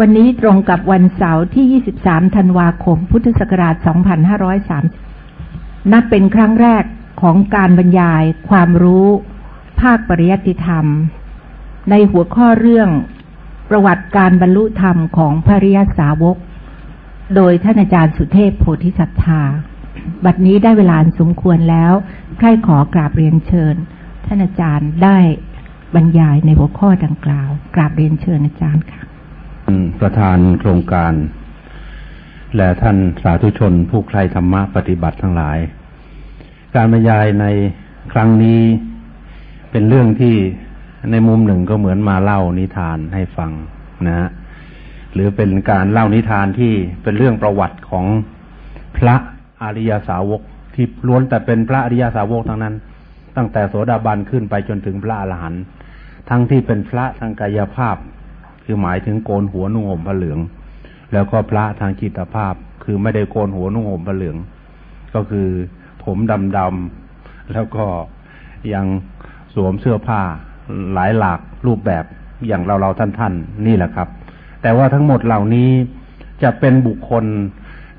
วันนี้ตรงกับวันเสาร์ที่ 23 ธันวาคม พุทธศักราช 2503 นับเป็นครั้งแรกของการบรรยายความรู้ ภาคปริยัติธรรม ในหัวข้อเรื่องประวัติการบรรลุธรรมของพระริยสาวก โดยท่านอาจารย์สุเทพโพธิสัตธา บัดนี้ได้เวลาสมควรแล้วใครขอกราบเรียนเชิญ ท่านอาจารย์ได้บรรยายในหัวข้อดังกล่าว กราบเรียนเชิญอาจารย์ค่ะ ประธานโครงการ และท่านสาธุชนผู้ใครธรรมะปฏิบัติทั้งหลาย การบรรยายในครั้งนี้เป็นเรื่องที่ในมุมหนึ่งก็เหมือนมาเล่านิทานให้ฟังนะฮะหรือเป็นการเล่านิทานที่เป็นเรื่องประวัติของพระอริยสาวกที่ล้วนแต่เป็นพระอริยสาวกทั้งนั้น ตั้งแต่โสดาบันขึ้นไปจนถึงพระอรหันต์ทั้งที่เป็นพระทางกายภาพ คือหมายถึงโกนหัวนุ่งห่มผ้าเหลือง แล้วก็พระทางจิตภาพ คือไม่ได้โกนหัวนุ่งห่มผ้าเหลือง ก็คือผมดำดำแล้วก็ยังสวมเสื้อผ้าหลายหลากรูปแบบอย่างเราเราท่านท่านนี่แหละครับ แต่ว่าทั้งหมดเหล่านี้จะเป็นบุคคล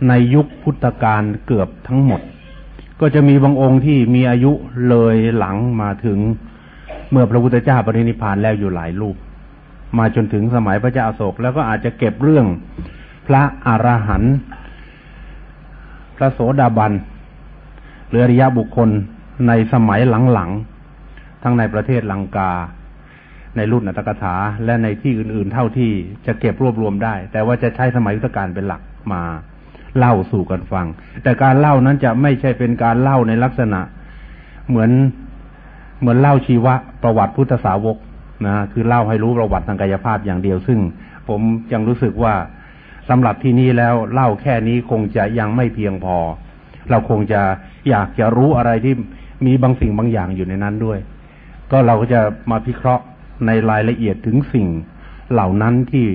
ในยุคพุทธกาลเกือบทั้งหมด ก็จะมีบางองค์ที่มีอายุเลยหลังมาถึงเมื่อพระพุทธเจ้าปรินิพานแล้วอยู่หลายรูป มาจนถึงสมัยพระเจ้าโศก แล้วก็อาจจะเก็บเรื่องพระอรหันต์พระโสดาบันหรืออริยบุคคลในสมัยหลังๆ ทั้งในประเทศลังกา ในรุ่นอัตถกถา และในที่อื่นๆ เท่าที่จะเก็บรวบรวมได้ แต่ว่าจะใช้สมัยพุทธกาลเป็นหลักมาเล่าสู่กันฟัง แต่การเล่านั้นจะไม่ใช่เป็นการเล่าในลักษณะ เหมือนเหมือนเล่าชีวะประวัติพุทธสาวก นะคือเล่าให้รู้ประวัติทางกายภาพอย่างเดียว ซึ่งผมยังรู้สึกว่าสำหรับที่นี้แล้วเล่าแค่นี้คงจะยังไม่เพียงพอ เราคงจะอยากจะรู้อะไรที่มีบางสิ่งบางอย่างอยู่ในนั้นด้วย ก็เราก็จะมาพิเคราะห์ในรายละเอียดถึงสิ่ง เหล่านั้นที่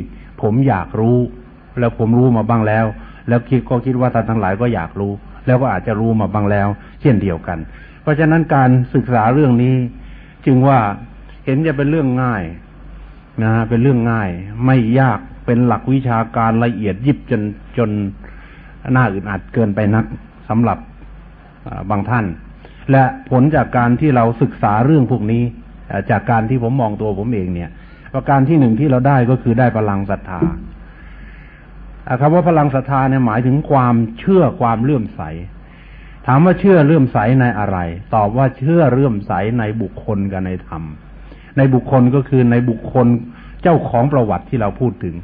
ผมอยากรู้ แล้วผมรู้มาบ้างแล้ว แล้วคิดก็คิดว่าท่านทั้งหลายก็อยากรู้ แล้วก็อาจจะรู้มาบ้างแล้ว เช่นเดียวกัน เพราะฉะนั้นการศึกษาเรื่องนี้จึงว่า ห็นจะเป็นเรื่องง่ายนะเป็นเรื่องง่าย ไม่ยากเป็นหลักวิชาการละเอียดยิบจนจนน่าอึดอัดเกินไปนักสำหรับบางท่าน และผลจากการที่เราศึกษาเรื่องพวกนี้จากการที่ผมมองตัวผมเองเนี่ยประการที่หนึ่งที่เราได้ก็คือได้พลังศรัทธาคำว่าพลังศรัทธาเนี่ยหมายถึงความเชื่อความเลื่อมใส ถามว่าเชื่อเลื่อมใสในอะไร ตอบว่าเชื่อเลื่อมใสในบุคคลกับในธรรม ในบุคคลก็คือในบุคคลเจ้าของประวัติที่เราพูดถึง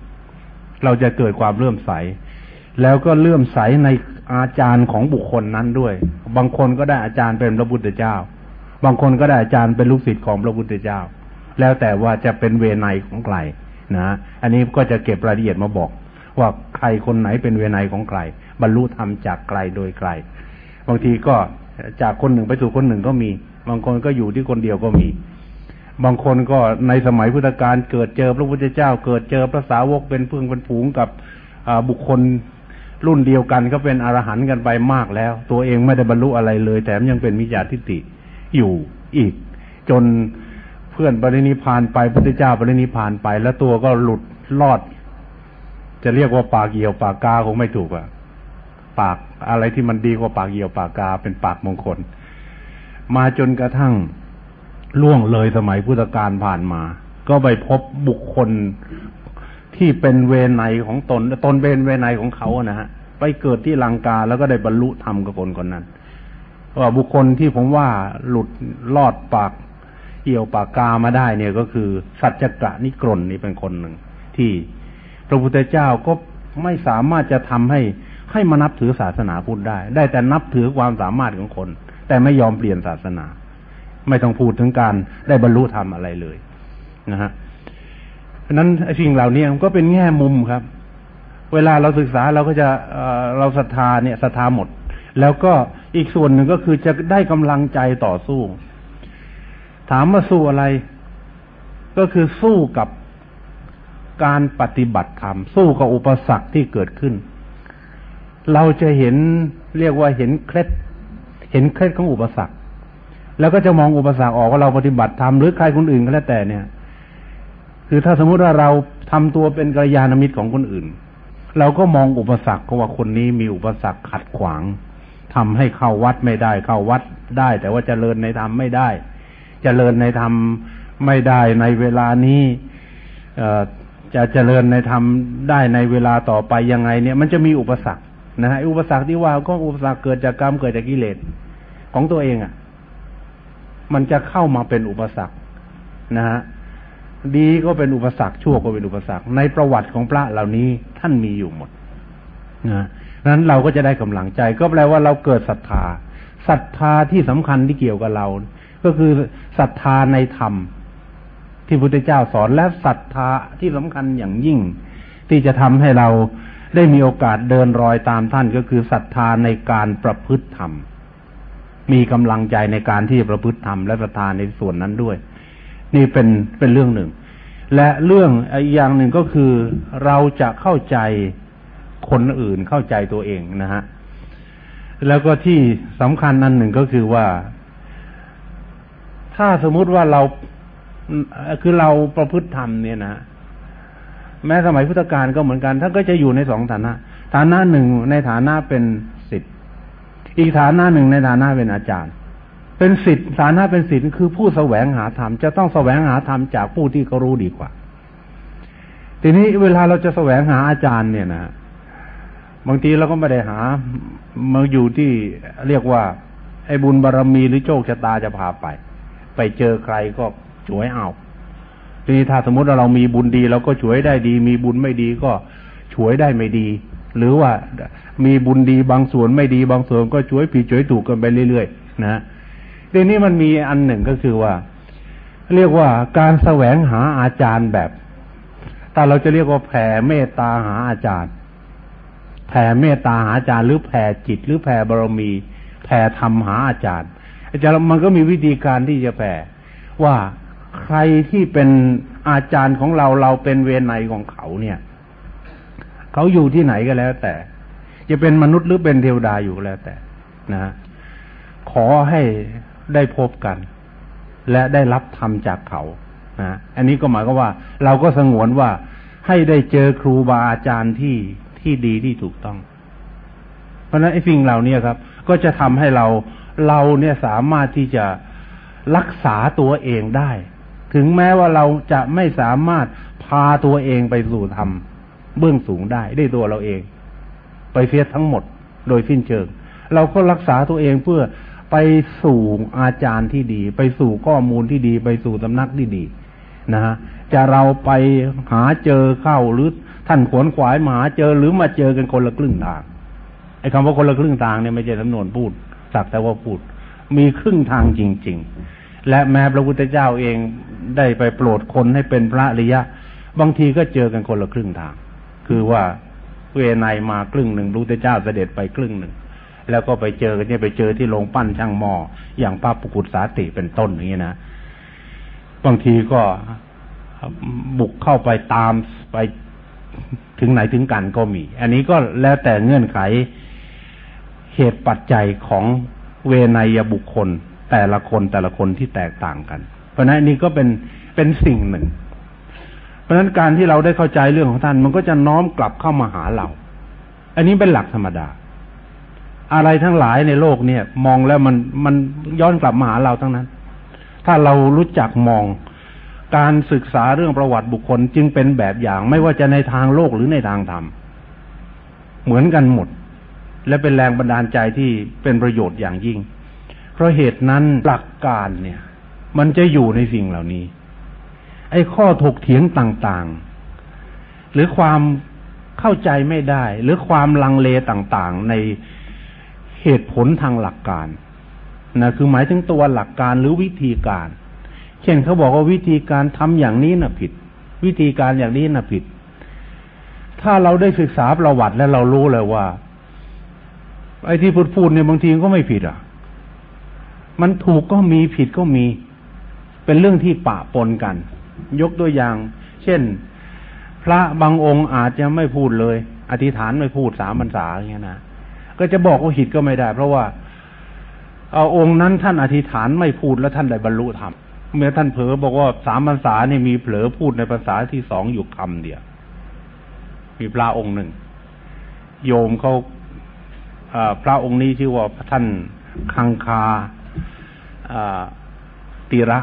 เราจะเกิดความเลื่อมใส แล้วก็เลื่อมใสในอาจารย์ของบุคคลนั้นด้วย บางคนก็ได้อาจารย์เป็นพระพุทธเจ้า บางคนก็ได้อาจารย์เป็นลูกศิษย์ของพระพุทธเจ้า แล้วแต่ว่าจะเป็นเวไนของใครนะอันนี้ก็จะเก็บรายละเอียดมาบอก ว่าใครคนไหนเป็นเวไนของใครบรรลุธรรมจากไกลโดยไกล บางทีก็จากคนหนึ่งไปสู่คนหนึ่งก็มี บางคนก็อยู่ที่คนเดียวก็มี บางคนก็ในสมัยพุทธกาลเกิดเจอพระพุทธเจ้า เกิดเจอพระสาวกเป็นเพื่อนเป็นฝูงกับบุคคลรุ่นเดียวกันก็เป็นอรหันต์กันไปมากแล้ว ตัวเองไม่ได้บรรลุอะไรเลยแต่ยังเป็นมิจฉาทิฏฐิอยู่อีก จนเพื่อนปรินิพานไปพุทธเจ้าปรินิพานไป แล้วตัวก็หลุดรอด จะเรียกว่าปากเหี่ยวปากกาคงไม่ถูกอะปากอะไรที่มันดีกว่าปากเหี่ยวปากกาเป็นปากมงคล มาจนกระทั่ง ล่วงเลยสมัยพุทธกาลผ่านมา ก็ไปพบบุคคลที่เป็นเวไนของตน ตนเป็นเวไนของเขานะฮะ ไปเกิดที่ลังกาแล้วก็ได้บรรลุธรรมกับคนคนนั้นว่าบุคคลที่ผมว่าหลุดลอดปากเหี่ยวปากกามาได้เนี่ยก็คือ สัจจกะนิกรนนี่เป็นคนหนึ่ง ที่พระพุทธเจ้าก็ไม่สามารถจะทำให้ให้มานับถือศาสนาพุทธได้ ได้แต่นับถือความสามารถของคน แต่ไม่ยอมเปลี่ยนศาสนา ไม่ต้องพูดถึงการได้บรรลุธรรมอะไรเลยนะฮะเพราะนั้นสิ่งเหล่านี้มันก็เป็นแง่มุมครับ เวลาเราศึกษาเราก็จะเราศรัทธาเนี่ยศรัทธาหมด แล้วก็อีกส่วนหนึ่งก็คือจะได้กำลังใจต่อสู้ ถามว่าสู้อะไร ก็คือสู้กับการปฏิบัติธรรม สู้กับอุปสรรคที่เกิดขึ้น เราจะเห็นเรียกว่าเห็นเคล็ด เห็นเคล็ดของอุปสรรค แล้วก็จะมองอุปสรรคออกว่าเราปฏิบัติธรรมหรือใครคนอื่นก็แล้วแต่เนี่ย คือถ้าสมมุติว่าเราทำตัวเป็นกัลยาณมิตรของคนอื่น เราก็มองอุปสรรคก็ว่าคนนี้มีอุปสรรคขัดขวางทำให้เข้าวัดไม่ได้ เข้าวัดได้ แต่ว่าจเจริญในธรรมไม่ได้จเจริญในธรรมไม่ได้ในเวลานี้จะเจริญในธรรมได้ในเวลาต่อไปยังไง เนี่ย มันจะมีอุปสรรคนะฮะอุปสรรคที่ว่าก็อุปสรรคเกิดจากกรรมเกิดจากกิเลสของตัวเองอะ่ะ มันจะเข้ามาเป็นอุปสรรคนะฮะดีก็เป็นอุปสรรคชั่วก็เป็นอุปสรรค ในประวัติของพระเหล่านี้ท่านมีอยู่หมดนะนั้นเราก็จะได้กำลังใจ ก็แปลว่าเราเกิดศรัทธาศรัทธาที่สำคัญที่เกี่ยวกับเรา ก็คือศรัทธาในธรรม ที่พุทธเจ้าสอนและศรัทธาที่สำคัญอย่างยิ่ง ที่จะทำให้เราได้มีโอกาสเดินรอยตามท่านก็คือศรัทธาในการประพฤติธรรม มีกำลังใจในการที่จะประพฤติธรรมและศรัทธาในส่วนนั้นด้วย นี่เป็นเป็นเรื่องหนึ่ง และเรื่องอีกอย่างหนึ่งก็คือเราจะเข้าใจคนอื่นเข้าใจตัวเองนะฮะแล้วก็ที่สำคัญนันหนึ่งก็คือว่า ถ้าสมมุติว่าเราคือเราประพฤติธรรมเนี่ยนะแม้สมัยพุทธกาลก็เหมือนกันท่านก็จะอยู่ในสองฐานะ ฐานะหนึ่งในฐานะเป็น อีกฐานะหนึ่งในฐานะเป็นอาจารย์ เป็นสิทธิ์ฐานะเป็นสิทธิ์คือผู้แสวงหาธรรมจะต้องแสวงหาธรรมจากผู้ที่เขารู้ดีกว่า ทีนี้เวลาเราจะแสวงหาอาจารย์เนี่ยนะบางทีเราก็ไม่ได้หามาอยู่ที่เรียกว่า ไอ้บุญบารรมีหรือโชคชะตาจะพาไป ไปเจอใครก็ช่วยเอาทีนี้ถ้าสมมติว่าเรามีบุญดีเราก็ช่วยได้ดี มีบุญไม่ดีก็ช่วยได้ไม่ดี หรือว่ามีบุญดีบางส่วนไม่ดีบางส่วนก็ช่วยผิดช่วยถูกกันไปเรื่อยๆนะทีนี้มันมีอันหนึ่งก็คือว่า เรียกว่าการแสวงหาอาจารย์แบบแต่เราจะเรียกว่าแผ่เมตตาหาอาจารย์ แผ่เมตตาหาอาจารย์ หรือแผ่จิต หรือแผ่บารมี แผ่ธรรมหาอาจารย์ อาจารย์มันก็มีวิธีการที่จะแผ่ว่าใครที่เป็นอาจารย์ของเราเราเป็นเวรในของเขาเนี่ย เขาอยู่ที่ไหนก็แล้ว แต่ จะเป็นมนุษย์หรือเป็นเทวดาอยู่ก็แล้วแต่นะ ขอให้ได้พบกัน และได้รับธรรมจากเขานะอันนี้ก็หมายก็ว่า เราก็สงวนว่าให้ได้เจอครูบาอาจารย์ที่ที่ดีที่ถูกต้อง เพราะฉะนั้นไอ้สิ่งเหล่านี้ครับ ก็จะทำให้เราเราเนี่ยสามารถที่จะรักษาตัวเองได้ ถึงแม้ว่าเราจะไม่สามารถพาตัวเองไปสู่ธรรม เบื้องสูงได้ได้ตัวเราเอง ไปเสียทั้งหมดโดยสิ้นเชิง เราก็รักษาตัวเองเพื่อไปสู่อาจารย์ที่ดี ไปสู่ข้อมูลที่ดี ไปสู่สำนักที่ดีนะฮะจะเราไปหาเจอเข้าหรือท่านขวนขวายมาหาเจอหรือมาเจอกันคนละครึ่งทางไอ้คำว่าคนละครึ่งทางเนี่ยไม่ใช่สำนวนพูดสักแต่ว่าพูด มีครึ่งทางจริง ๆ และแม้พระพุทธเจ้าเองได้ไปโปรดคนให้เป็นพระริยะ บางทีก็เจอกันคนละครึ่งทาง คือว่าเวไนมาครึ่งหนึ่งพระพุทธเจ้าเสด็จไปครึ่งหนึ่ง แล้วก็ไปเจอกันเนี่ยไปเจอที่โรงปั้นช่างหมออย่างพระปุกุศสาติเป็นต้นอย่างนี้นะบางทีก็บุกเข้าไปตามไปถึงไหนถึงกันก็มี อันนี้ก็แล้วแต่เงื่อนไขเหตุปัจจัยของเวนยบุคคล แต่ละคนแต่ละคนที่แตกต่างกัน เพราะนั้นนี่ก็เป็นเป็นสิ่งหนึ่ง เพราะฉะนั้นการที่เราได้เข้าใจเรื่องของท่าน มันก็จะน้อมกลับเข้ามาหาเรา อันนี้เป็นหลักธรรมดา อะไรทั้งหลายในโลกเนี่ย มองแล้วมันมันย้อนกลับมาหาเราทั้งนั้น ถ้าเรารู้จักมองการศึกษาเรื่องประวัติบุคคลจึงเป็นแบบอย่าง ไม่ว่าจะในทางโลกหรือในทางธรรม เหมือนกันหมด และเป็นแรงบันดาลใจที่เป็นประโยชน์อย่างยิ่ง เพราะเหตุนั้นหลักการเนี่ย มันจะอยู่ในสิ่งเหล่านี้ ไอ้ข้อถกเถียงต่างๆ หรือความเข้าใจไม่ได้ หรือความลังเลต่างๆ ในเหตุผลทางหลักการนะคือหมายถึงตัวหลักการหรือวิธีการ เช่นเขาบอกว่าวิธีการทำอย่างนี้นะ่ะผิด วิธีการอย่างนี้นะ่ะผิด ถ้าเราได้ศึกษาประวัติแล้วเรารู้เลยว่า ไอ้ที่พูดพูดเนี่ยบางทีก็ไม่ผิดอะ มันถูกก็มีผิดก็มี เป็นเรื่องที่ปะปนกัน ยกตัวอย่าง เช่น พระบางองค์อาจจะไม่พูดเลย อธิษฐานไม่พูดสามพรรษาอย่างเงี้ยนะก็จะบอกว่าผิดก็ไม่ได้ เพราะว่าเอาองค์นั้นท่านอธิษฐานไม่พูดแล้วท่านได้บรรลุธรรมเมื่อท่านเผลอบอกว่าสามภาษาเนี่ยมีเผลอพูดในภาษาที่สองอยู่คำเดียวมีพระองค์หนึ่ง โยมเขาพระองค์นี้ชื่อว่าท่านคังคาตีระ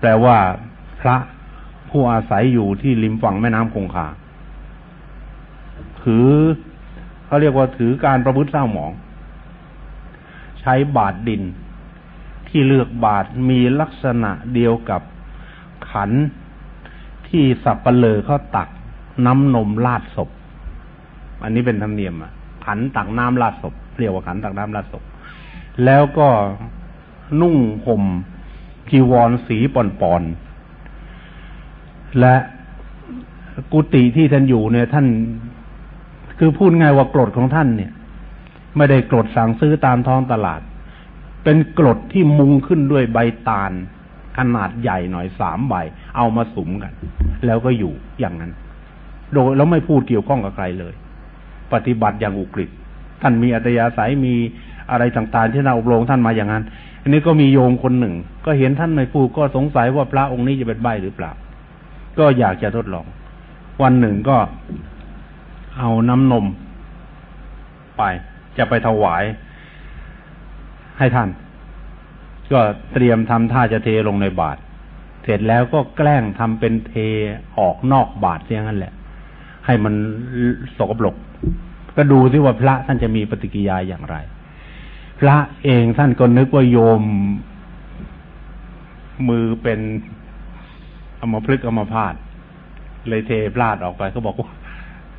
แปลว่า พระผู้อาศัยอยู่ที่ริมฝั่งแม่น้ำคงคาถือเขาเรียกว่าถือการประพฤติเศร้าหมอง ใช้บาดดิน ที่เลือกบาดมีลักษณะเดียวกับขันที่สับปะเลอเขาตักน้ำนมลาดศพ อันนี้เป็นธรรมเนียมอะ ขันตักน้ำลาดศพเรียกว่าขันตักน้ำลาดศพ แล้วก็นุ่งห่มจีวรสีปอนๆ และกุฏิที่ท่านอยู่เนี่ย ท่าน คือพูดง่ายว่ากรดของท่านเนี่ย ไม่ได้กรดสั่งซื้อตามท้องตลาด เป็นกรดที่มุงขึ้นด้วยใบตาล ขนาดใหญ่หน่อยสามใบ เอามาสุมกัน แล้วก็อยู่อย่างนั้น โดยแล้วไม่พูดเกี่ยวข้องกับใครเลย ปฏิบัติอย่างอุกฤษท่านมีอัตยาศัยมีอะไรต่างๆ ที่น่าอบรมท่านมาอย่างนั้น อันนี้ก็มีโยมคนหนึ่ง ก็เห็นท่านไม่พูดก็สงสัยว่าพระองค์นี้จะเป็นใบหรือเปล่า ก็อยากจะทดลอง วันหนึ่งก็เอาน้ำนมไป จะไปถวายให้ท่าน ก็เตรียมทำท่าจะเทลงในบาตรเสร็จแล้วก็แกล้งทำเป็นเทออกนอกบาตรเสียงั้นแหละ ให้มันสกปรกก็ดูที่ว่าพระท่านจะมีปฏิกิยาอย่างไร พระเองท่านก็นึกว่าโยมมือเป็น เอามาพลึกเอามาพาด เลยเทพลาดออกไปก็บอกว่า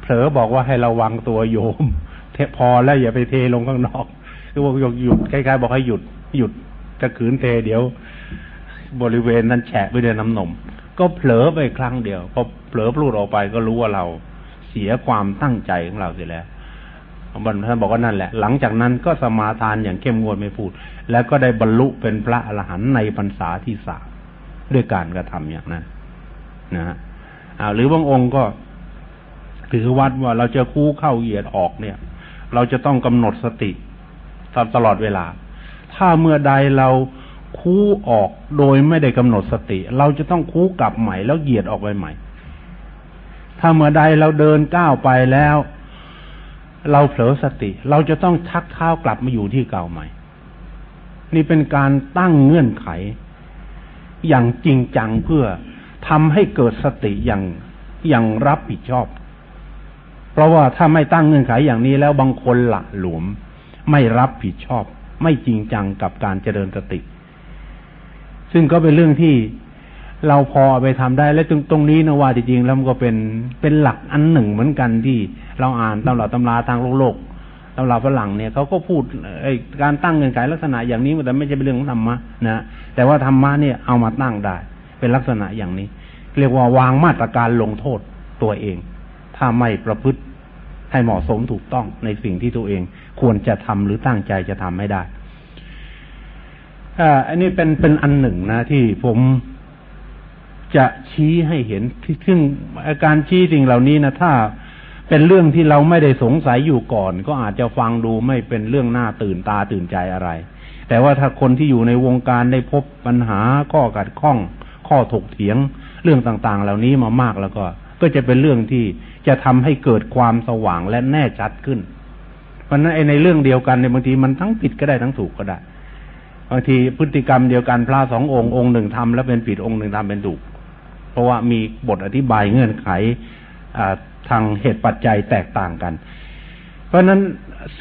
เผลอบอกว่าให้ระวังตัวโยมเทพอแล้วอย่าไปเทลงข้างนอกคือบอกหยุดคล้ายๆบอกให้หยุดหยุดจะขืนเทเดี๋ยว บริเวณนั้นแฉะไปด้วยน้ำนม ก็เผลอไปครั้งเดียวพอเผลอพูดออกไปก็รู้ว่าเราเสียความตั้งใจของเราเสียแล้วบรรท่านบอกว่านั่นแหละ หลังจากนั้นก็สมาทานอย่างเข้มงวดไม่พูด แล้วก็ได้บรรลุเป็นพระอรหันต์ในพรรษาที่สาม ด้วยการกระทำอย่างนั้นนะฮะหรือบางองค์ก็ถือวัดว่าเราจะคู่เข้าเหยียดออกเนี่ย เราจะต้องกำหนดสติตลอดเวลา ถ้าเมื่อใดเราคู่ออกโดยไม่ได้กำหนดสติ เราจะต้องคู่กลับใหม่แล้วเหยียดออกไปใหม่ ถ้าเมื่อใดเราเดินก้าวไปแล้ว เราเผลอสติ เราจะต้องชักเท้ากลับมาอยู่ที่เก่าใหม่ นี่เป็นการตั้งเงื่อนไข อย่างจริงจังเพื่อทำให้เกิดสติอย่างอย่างรับผิดชอบ เพราะว่าถ้าไม่ตั้งเงื่อนไขอย่างนี้แล้วบางคนหละหลวม ไม่รับผิดชอบ ไม่จริงจังกับการเจริญสติ ซึ่งก็เป็นเรื่องที่เราพอไปทำได้ และตรงตรงนี้นะว่าจริงๆแล้วมันก็เป็นเป็นหลักอันหนึ่งเหมือนกันที่เราอ่านตำราตำราทางโลกโลก ตำราฝรั่งเนี่ยเขาก็พูดการตั้งเงื่อนไขลักษณะอย่างนี้แต่ไม่ใช่เป็นเรื่องของธรรมะนะแต่ว่าธรรมะเนี่ยเอามาตั้งได้ เป็นลักษณะอย่างนี้ เรียกว่าวางมาตรการลงโทษตัวเอง ถ้าไม่ประพฤติให้เหมาะสมถูกต้องในสิ่งที่ตัวเอง ควรจะทำหรือตั้งใจจะทำให้ได้อันนี้เป็นเป็นอันหนึ่งนะที่ผมจะชี้ให้เห็นซึ่งอาการชี้สิ่งเหล่านี้นะถ้า เป็นเรื่องที่เราไม่ได้สงสัยอยู่ก่อน ก็อาจจะฟังดูไม่เป็นเรื่องน่าตื่นตาตื่นใจอะไร แต่ว่าถ้าคนที่อยู่ในวงการได้พบปัญหาข้อกัดข้อง ข้อถกเถียง เรื่องต่างๆ เหล่านี้มามากแล้วก็ ก็จะเป็นเรื่องที่จะทำให้เกิดความสว่างและแน่ชัดขึ้น เพราะนั้นในเรื่องเดียวกันในบางทีมันทั้งผิดก็ได้ทั้งถูกก็ได้บางทีพฤติกรรมเดียวกันพระสององค์องค์หนึ่งทำแล้วเป็นผิดองค์หนึ่งทำเป็นถูก เพราะว่ามีบทอธิบายเงื่อนไข ทางเหตุปัจจัยแตกต่างกัน เพราะฉะนั้น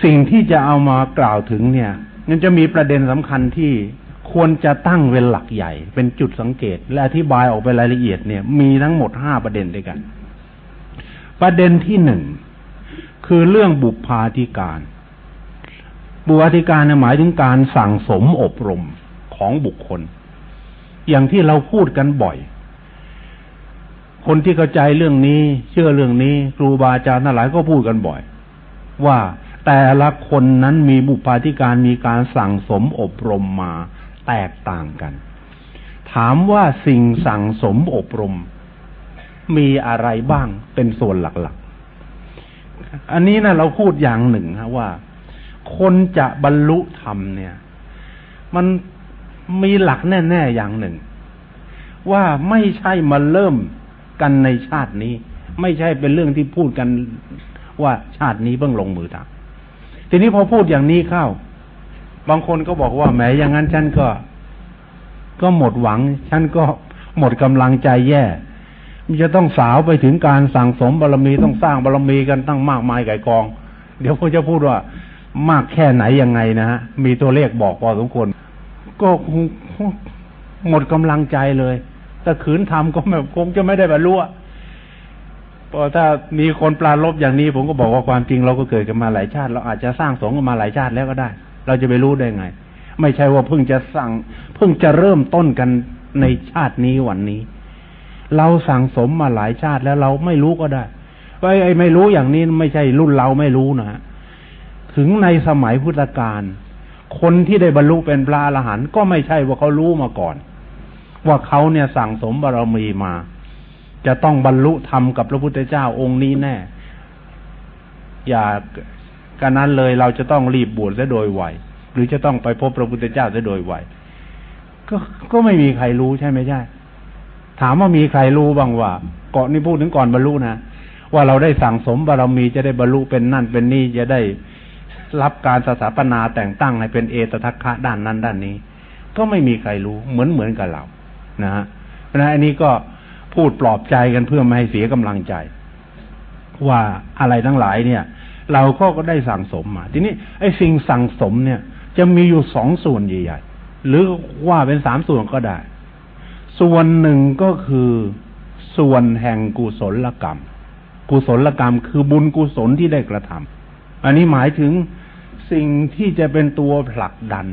สิ่งที่จะเอามากล่าวถึงเนี่ยมันจะมีประเด็นสำคัญที่ควรจะตั้งเป็นหลักใหญ่ เป็นจุดสังเกต และอธิบายออกไปรายละเอียดเนี่ย มีทั้งหมดห้าประเด็นด้วยกัน ประเด็นที่หนึ่งคือเรื่องบุพาธิการ บุพาธิการหมายถึงการสั่งสมอบรมของบุคคล อย่างที่เราพูดกันบ่อย คนที่เข้าใจเรื่องนี้ เชื่อเรื่องนี้ ครูบาอาจารย์ทั้งหลายก็พูดกันบ่อย ว่าแต่ละคนนั้นมีบุพาธิการมีการสั่งสมอบรมมาแตกต่างกัน ถามว่าสิ่งสั่งสมอบรม มีอะไรบ้างเป็นส่วนหลักๆ อันนี้นะเราพูดอย่างหนึ่งฮะว่า คนจะบรรลุธรรมเนี่ย มันมีหลักแน่ ๆ อย่างหนึ่ง ว่าไม่ใช่มาเริ่ม กันในชาตินี้ ไม่ใช่เป็นเรื่องที่พูดกันว่าชาตินี้เพิ่งลงมือทำทีนี้พอพูดอย่างนี้เข้า บางคนก็บอกว่าแหมอย่างนั้นฉันก็ ก็หมดหวัง ฉันก็หมดกำลังใจแย่ มันจะต้องสาวไปถึงการสั่งสมบารรมีต้องสร้างบารรมีกันตั้งมากมายไก่กอง เดี๋ยวผมจะพูดว่ามากแค่ไหนยังไงนะฮะมีตัวเลขบอกพอสมควรก็หมดกำลังใจเลย ถ้าขืนทำก็แบบคงจะไม่ได้บรรลุพอถ้ามีคนปลาลบอย่างนี้ ผมก็บอกว่าความจริงเราก็เกิดกันมาหลายชาติ เราอาจจะสร้างสงกันมาหลายชาติแล้วก็ได้ เราจะไปรู้ได้ไง ไม่ใช่ว่าเพิ่งจะสั่ง เพิ่งจะเริ่มต้นกันในชาตินี้วันนี้ เราสั่งสมมาหลายชาติแล้วเราไม่รู้ก็ได้ว่าไอ้ไม่รู้อย่างนี้ไม่ใช่รุ่นเราไม่รู้นะ ถึงในสมัยพุทธกาลคนที่ได้บรรลุเป็นพระอรหันต์ก็ไม่ใช่ว่าเขารู้มาก่อน ว่าเขาเนี่ยสั่งสมบารมีมา จะต้องบรรลุธรรมกับพระพุทธเจ้าองค์นี้แน่ อย่ากันนั้นเลยเราจะต้องรีบบวชซะโดยไวหรือจะต้องไปพบพระพุทธเจ้าซะโดยไวก็ก็ไม่มีใครรู้ใช่ไหมใช่ ถามว่ามีใครรู้บ้างว่าก่อนนี่พูดถึงก่อนบรรลุนะว่าเราได้สั่งสมบารมีจะได้บรรลุเป็นนั่นเป็นนี่จะได้รับการสถาปนาแต่งตั้งให้เป็นเอตทัคคะด้านนั้นด้านนี้ ก็ไม่มีใครรู้เหมือนเหมือนกับเรา นะฮะเพราะนั้นอันนี้ก็พูดปลอบใจกันเพื่อไม่ให้เสียกำลังใจ ว่าอะไรทั้งหลายเนี่ย เราก็ก็ได้สั่งสมมา ทีนี้ไอ้สิ่งสั่งสมเนี่ย จะมีอยู่สองส่วนใหญ่ๆหรือว่าเป็นสามส่วนก็ได้ ส่วนหนึ่งก็คือส่วนแห่งกุศลกรรม กุศลกรรมคือบุญกุศลที่ได้กระทำอันนี้หมายถึงสิ่งที่จะเป็นตัวผลักดัน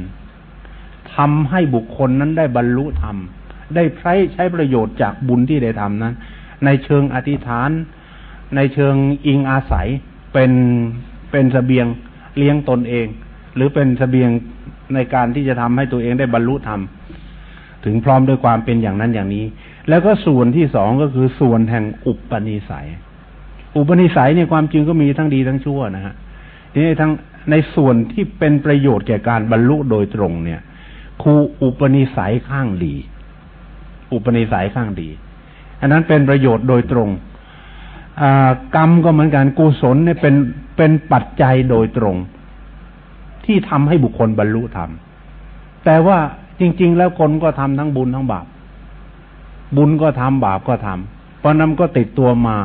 ทำให้บุคคลนั้นได้บรรลุธรรม ได้ใช้ใช้ประโยชน์จากบุญที่ได้ทำนั้น ในเชิงอธิษฐาน ในเชิงอิงอาศัยเป็นเป็นสเสบียงเลี้ยงตนเอง หรือเป็นสเสบียงในการที่จะทำให้ตัวเองได้บรรลุธรรมถึงพร้อมด้วยความเป็นอย่างนั้นอย่างนี้ แล้วก็ส่วนที่สองก็คือส่วนแห่งอุปนิสัย อุปนิสัยเนี่ยความจริงก็มีทั้งดีทั้งชั่วนะฮะทีนี้ทั้งในส่วนที่เป็นประโยชน์แก่การบรรลุโดยตรงเนี่ยครูอุปนิสัยข้างดี อุปนิสัยข้างดี อันนั้นเป็นประโยชน์โดยตรงกรรมก็เหมือนกันกุศลเนี่ยเป็นเป็นปัจจัยโดยตรง ที่ทำให้บุคคลบรรลุธรรม แต่ว่าจริง ๆ แล้วคนก็ทำทั้งบุญทั้งบาป บุญก็ทำบาปก็ทำเพราะนั้นก็ติดตัวมา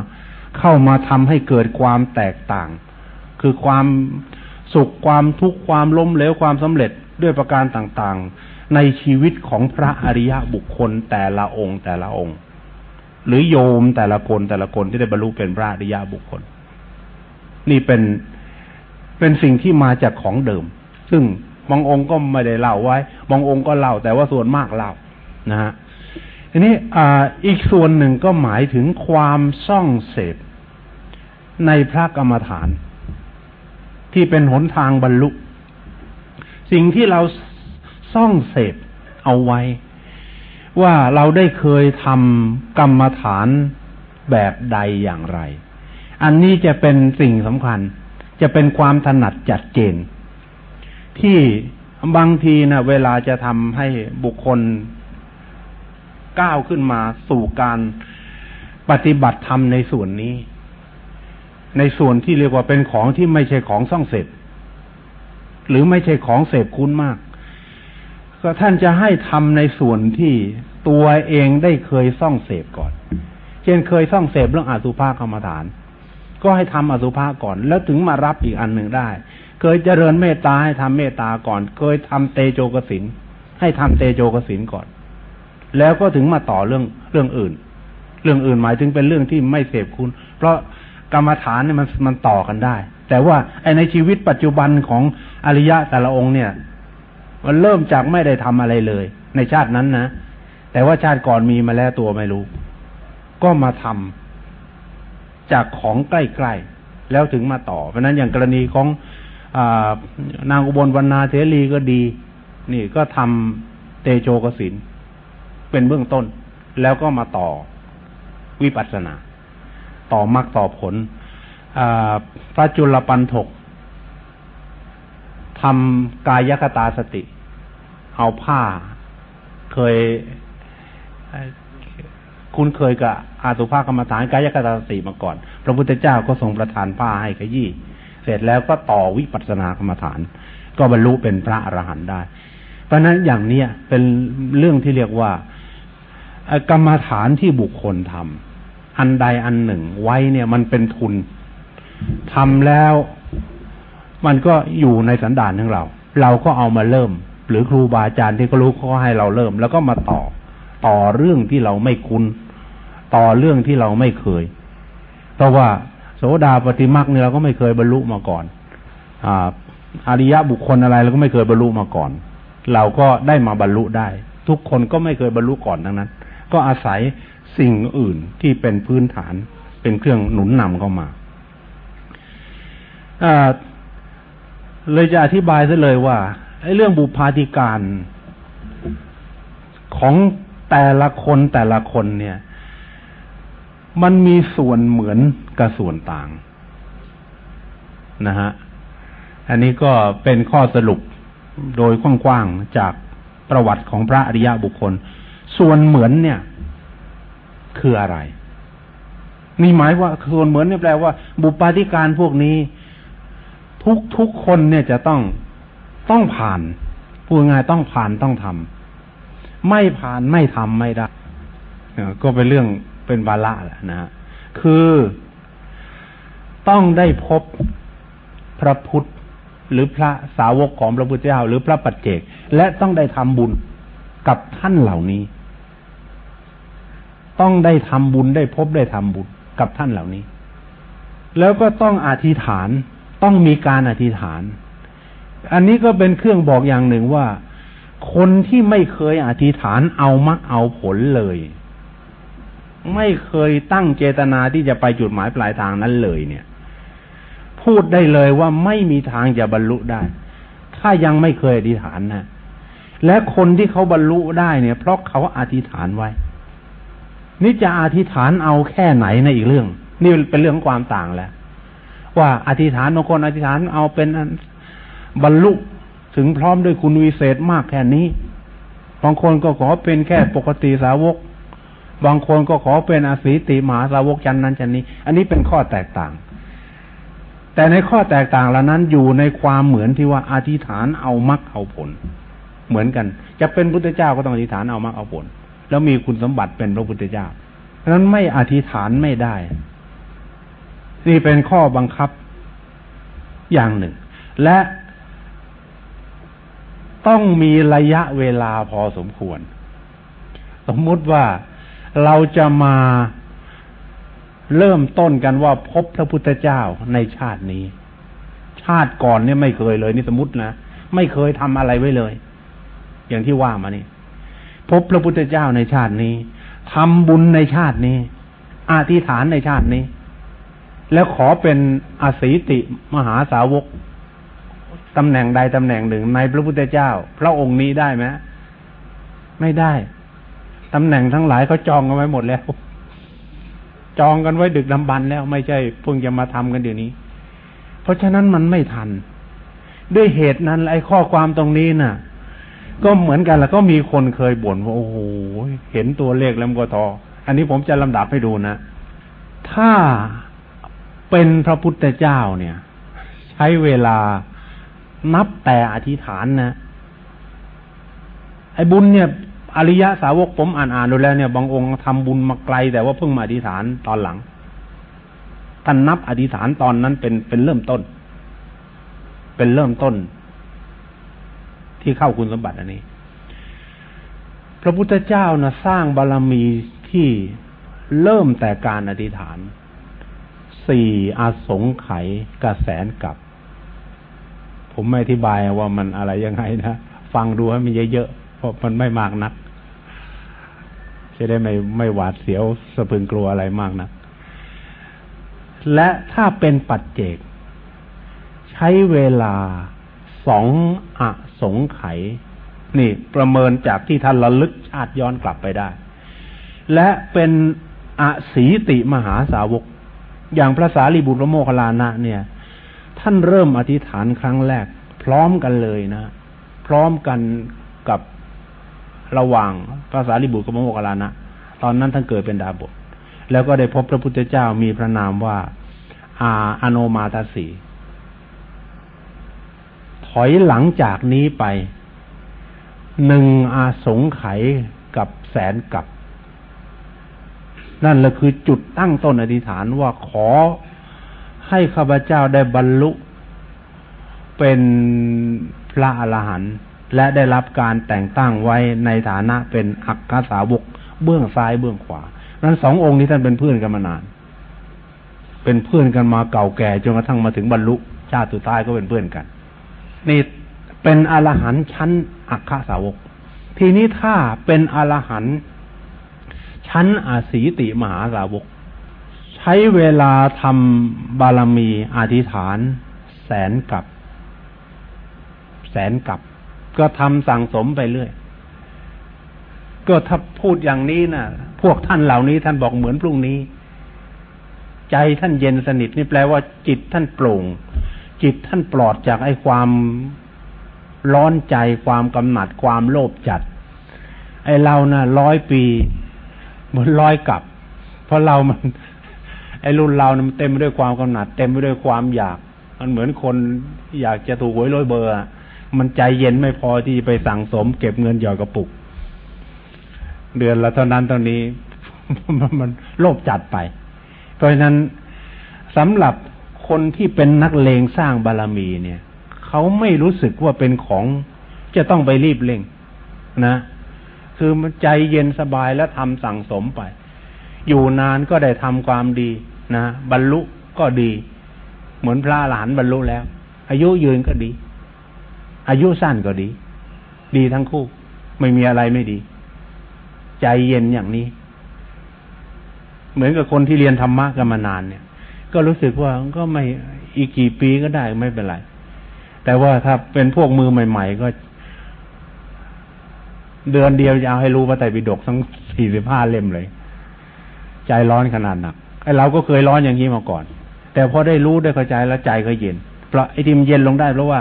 เข้ามาทำให้เกิดความแตกต่าง คือความสุขความทุกข์ความล้มเหลวความสำเร็จด้วยประการต่างๆ ในชีวิตของพระอริยะบุคคลแต่ละองค์แต่ละองค์ หรือโยมแต่ละคนแต่ละคนที่ได้บรรลุเป็นพระอริยะบุคคล นี่เป็นเป็นสิ่งที่มาจากของเดิม ซึ่งบางองค์ก็ไม่ได้เล่าไว้บางองค์ก็เล่าแต่ว่าส่วนมากเล่านะฮะทีนี้ออีกส่วนหนึ่งก็หมายถึงความซ่องเสพในพระกรรมฐาน ที่เป็นหนทางบรรลุ สิ่งที่เรา ซ่องเสพเอาไว้ ว่าเราได้เคยทำกรรมฐานแบบใดอย่างไร อันนี้จะเป็นสิ่งสำคัญ จะเป็นความถนัดจัดเจน ที่บางทีนะเวลาจะทำให้บุคคลก้าวขึ้นมาสู่การปฏิบัติธรรมในส่วนนี้ ในส่วนที่เรียกว่าเป็นของที่ไม่ใช่ของซ่องเสพหรือไม่ใช่ของเสพคุ้นมาก ก็ท่านจะให้ทำในส่วนที่ตัวเองได้เคยซ่องเสพก่อน เช่นเคยซ่องเสพเรื่องอสุภกรรมฐาน ก็ให้ทำอสุภะก่อน แล้วถึงมารับอีกอันหนึ่งได้ เคยเจริญเมตตาให้ทำเมตตาก่อน เคยทำเตโจกสินให้ทำเตโจกสินก่อน แล้วก็ถึงมาต่อเรื่องเรื่องอื่น เรื่องอื่นหมายถึงเป็นเรื่องที่ไม่เสพคุณ เพราะกรรมฐานเนี่ยมันมันต่อกันได้ แต่ว่าไอในชีวิตปัจจุบันของอริยะแต่ละองค์เนี่ย มันเริ่มจากไม่ได้ทำอะไรเลย ในชาตินั้นนะแต่ว่าชาติก่อนมีมาแล้วตัวไม่รู้ ก็มาทำจากของใกล้ๆแล้วถึงมาต่อ เพราะนั้นอย่างกรณีของอนางอุบลวรรณาเทรีก็ดี นี่ก็ทำเตโชกสินเป็นเบื้องต้น แล้วก็มาต่อวิปัสสนา ต่อมรรคต่อผลพระจุลปันถกทำกายคตาสติ เอาผ้า เคยคุณเคยกับอาตุภากรรมฐานกายกตาสติมาก่อน พระพุทธเจ้าก็ทรงประทานผ้าให้ขยี้เสร็จแล้วก็ต่อวิปัสสนากรรมฐาน ก็บรรลุเป็นพระอรหันต์ได้ เพราะนั้นอย่างเนี้ยเป็นเรื่องที่เรียกว่ากรรมฐานที่บุคคลทำอันใดอันหนึ่งไว้เนี่ยมันเป็นทุนทำแล้วมันก็อยู่ในสันดานของเรา เราก็เอามาเริ่ม หรือครูบาอาจารย์ที่ก็รู้เขาให้เราเริ่ม แล้วก็มาต่อ ต่อเรื่องที่เราไม่คุ้น ต่อเรื่องที่เราไม่เคย เพราะว่าโสดาปฏิมักเนี่ยเราก็ไม่เคยบรรลุมาก่อน อ่าอริยะบุคคลอะไรเราก็ไม่เคยบรรลุมาก่อน เราก็ได้มาบรรลุได้ ทุกคนก็ไม่เคยบรรลุก่อนทั้งนั้น ก็อาศัยสิ่งอื่นที่เป็นพื้นฐานเป็นเครื่องหนุนนำเข้ามาเลยจะอธิบายซะเลยว่า เรื่องบุพาธิการ ของแต่ละคนแต่ละคนเนี่ย มันมีส่วนเหมือนกับส่วนต่างนะฮะ อันนี้ก็เป็นข้อสรุปโดยกว้างๆจากประวัติของพระอริยบุคคล ส่วนเหมือนเนี่ย คืออะไร นี่หมายว่าส่วนเหมือนเนี่ยแปลว่า บุปาธิการพวกนี้ ทุกทุกคนเนี่ยจะต้อง ต้องผ่านพูดง่ายต้องผ่านต้องทำไม่ผ่านไม่ทำไม่ได้ก็เป็นเรื่องเป็นบาละแหละนะ คือต้องได้พบพระพุทธหรือพระสาวกของพระพุทธเจ้าหรือพระปัจเจก และต้องได้ทำบุญกับท่านเหล่านี้ ต้องได้ทำบุญได้พบได้ทำบุญกับท่านเหล่านี้ แล้วก็ต้องอธิษฐานต้องมีการอธิษฐาน อันนี้ก็เป็นเครื่องบอกอย่างหนึ่งว่า คนที่ไม่เคยอธิษฐานเอามักเอาผลเลย ไม่เคยตั้งเจตนาที่จะไปจุดหมายปลายทางนั้นเลย เนี่ย พูดได้เลยว่าไม่มีทางจะบรรลุได้ ถ้ายังไม่เคยอธิษฐานนะและคนที่เขาบรรลุได้เนี่ย เพราะเขาอธิษฐานไว้ นี่จะอธิษฐานเอาแค่ไหนในอีกเรื่อง นี่เป็นเรื่องความต่างแล้วว่าอธิษฐานบางคนอธิษฐานเอาเป็น บรรลุถึงพร้อมด้วยคุณวิเศษมากแค่นี้ บางคนก็ขอเป็นแค่ปกติสาวก บางคนก็ขอเป็นอาศีติมหาสาวกจันนั้นจันนี้ อันนี้เป็นข้อแตกต่าง แต่ในข้อแตกต่างเหล่านั้นอยู่ในความเหมือนที่ว่าอธิษฐานเอามรรคเอาผล เหมือนกัน จะเป็นพุทธเจ้าก็ต้องอธิษฐานเอามรรคเอาผล แล้วมีคุณสมบัติเป็นพระพุทธเจ้า เพราะนั้นไม่อธิษฐานไม่ได้ นี่เป็นข้อบังคับอย่างหนึ่ง และ ต้องมีระยะเวลาพอสมควร สมมุติว่าเราจะมาเริ่มต้นกันว่าพบพระพุทธเจ้าในชาตินี้ ชาติก่อนเนี่ยไม่เคยเลย นี่สมมตินะไม่เคยทำอะไรไว้เลย อย่างที่ว่ามานี่ พบพระพุทธเจ้าในชาตินี้ทำบุญในชาตินี้อธิษฐานในชาตินี้ แล้วขอเป็นอสีติมหาสาวก ตำแหน่งใดตำแหน่งหนึ่งในพระพุทธเจ้า พระองค์นี้ได้ไหมไม่ได้ตำแหน่งทั้งหลายเขาจองกันไว้หมดแล้ว จองกันไว้ดึกดำบรรแล้ว ไม่ใช่เพิ่งจะมาทำกันเดี๋ยวนี้ เพราะฉะนั้นมันไม่ทัน ด้วยเหตุนั้นไอ้ข้อความตรงนี้น่ะ ก็เหมือนกันแล้วก็มีคนเคยบ่นว่าโอ้โหเห็นตัวเลขแล้วก็ทอ อันนี้ผมจะลำดับให้ดูนะถ้าเป็นพระพุทธเจ้าเนี่ย ใช้เวลา นับแต่อธิษฐานนะไอ้บุญเนี่ยอริยะสาวกผมอ่านอ่านดูแล้วเนี่ยบางองค์ทำบุญมาไกล แต่ว่าเพิ่งมาอธิษฐานตอนหลังท่านนับอธิษฐานตอนนั้นเป็นเป็นเริ่มต้น เป็นเริ่มต้น ที่เข้าคุณสมบัติอันนี้ พระพุทธเจ้านะสร้างบารรมีที่เริ่มแต่การอธิษฐาน สี่อาสงไขยกระแสนกับ ผมไม่อธิบายว่ามันอะไรยังไงนะ ฟังดูให้มันเยอะๆ เพราะมันไม่มากนัก จะได้ไม่ไม่หวาดเสียวสะพึงกลัวอะไรมากนะและถ้าเป็นปัจเจก ใช้เวลาสองอสงไขยนี่ประเมินจากที่ท่านระลึกชาติย้อนกลับไปได้ และเป็นอสีติมหาสาวก อย่างพระสารีบุตรโมคลานะเนี่ย ท่านเริ่มอธิษฐานครั้งแรก พร้อมกันเลยนะ พร้อมกันกับระหว่างพระสารีบุตรกับโมคลานะ ตอนนั้นท่านเกิดเป็นดาบท แล้วก็ได้พบพระพุทธเจ้ามีพระนามว่า อาอโนมาตาสีถอยหลังจากนี้ไปหนึ่งอาสงไขกับแสนกับ นั่นแหละคือจุดตั้งต้นอธิษฐานว่าขอ ให้ข้าพเจ้าได้บรรลุเป็นพระอรหันต์และได้รับการแต่งตั้งไว้ในฐานะเป็นอักขสาวก เบื้องซ้ายเบื้องขวา นั้นสององค์นี้ท่านเป็นเพื่อนกันมานาน เป็นเพื่อนกันมาเก่าแก่จนกระทั่งมาถึงบรรลุชาติสุดท้ายก็เป็นเพื่อนกัน นี่เป็นอรหันต์ชั้นอักขสาวก ทีนี้ถ้าเป็นอรหันต์ชั้นอาศีติมหาสาวก ช้เวลาทำบารมีอธิษฐาน แสนกับ แสนกับ ก็ทำสั่งสมไปเรื่อย ก็ถ้าพูดอย่างนี้นะพวกท่านเหล่านี้ท่านบอกเหมือนพรุ่งนี้ ใจท่านเย็นสนิทนี่แปลว่า จิตท่านโปร่ง จิตท่านปลอดจากไอ้ความร้อนใจความกำหนัดความโลภจัด ไอ้เรานะ่ะร้อยปี เหมือนร้อยกับ เพราะเรามัน ไอ้รุ่นเรานะมันเต็มไปด้วยความกำหนัด เต็มไปด้วยความอยาก มันเหมือนคนอยากจะถูกหวยร้อยเบอร์มันใจเย็นไม่พอที่ไปสั่งสม เก็บเงินหยอดกระปุก เดือนละเท่านั้นเท่านี้ มันโลภจัดไป เพราะฉะนั้นสำหรับคนที่เป็นนักเลงสร้างบารมีเนี่ยเขาไม่รู้สึกว่าเป็นของจะต้องไปรีบเร่งนะ คือมันใจเย็นสบายแล้วทำสั่งสมไป อยู่นานก็ได้ทำความดี นะบรรลุก็ดี เหมือนพระหลานบรรลุแล้ว อายุยืนก็ดี อายุสั้นก็ดี ดีทั้งคู่ ไม่มีอะไรไม่ดี ใจเย็นอย่างนี้ เหมือนกับคนที่เรียนธรรมะกันมานานเนี่ย ก็รู้สึกว่าก็ไม่อีกกี่ปีก็ได้ไม่เป็นไรแต่ว่าถ้าเป็นพวกมือใหม่ ๆ ก็ เดือนเดียวจะเอาให้รู้พระไตรปิฎกทั้งสี่สิบห้าเล่มเลย ใจร้อนขนาดหนัก ไอ้เราก็เคยร้อนอย่างนี้มาก่อน แต่พอได้รู้ได้เข้าใจแล้วใจก็เย็น เพราะไอ้ที่มันเย็นลงได้เพราะว่า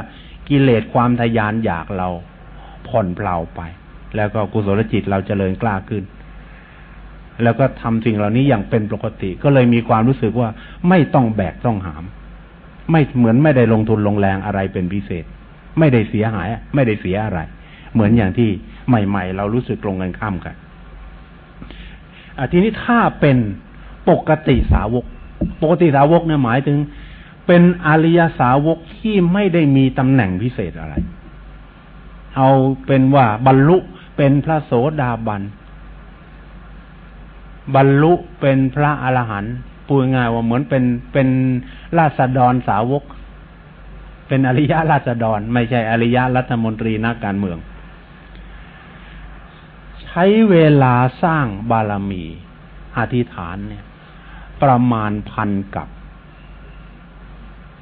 กิเลสความทยานอยากเราผ่อนเปล่าไป แล้วก็กุศลจิตเราจเจริญกล้าขึ้น แล้วก็ทำสิ่งเหล่านี้อย่างเป็นปกติ ก็เลยมีความรู้สึกว่าไม่ต้องแบกต้องหาม ไม่เหมือนไม่ได้ลงทุนลงแรงอะไรเป็นพิเศษ ไม่ได้เสียหาย ไม่ได้เสียอะไร เหมือนอย่างที่ใหม่ ๆ เรารู้สึกตรงกันข้ามกันทีนี้ถ้าเป็น ปกติสาวก ปกติสาวกเนี่ยหมายถึง เป็นอริยสาวกที่ไม่ได้มีตำแหน่งพิเศษอะไร เอาเป็นว่าบรรลุเป็นพระโสดาบัน บรรลุเป็นพระอรหันต์พูง่ายว่าเหมือนเป็นเป็นราษฎรสาวก เป็นอริยราษฎร ไม่ใช่อริยรัฐมนตรีนักการเมือง ใช้เวลาสร้างบารมี อธิษฐานเนี่ย ประมาณพันกับ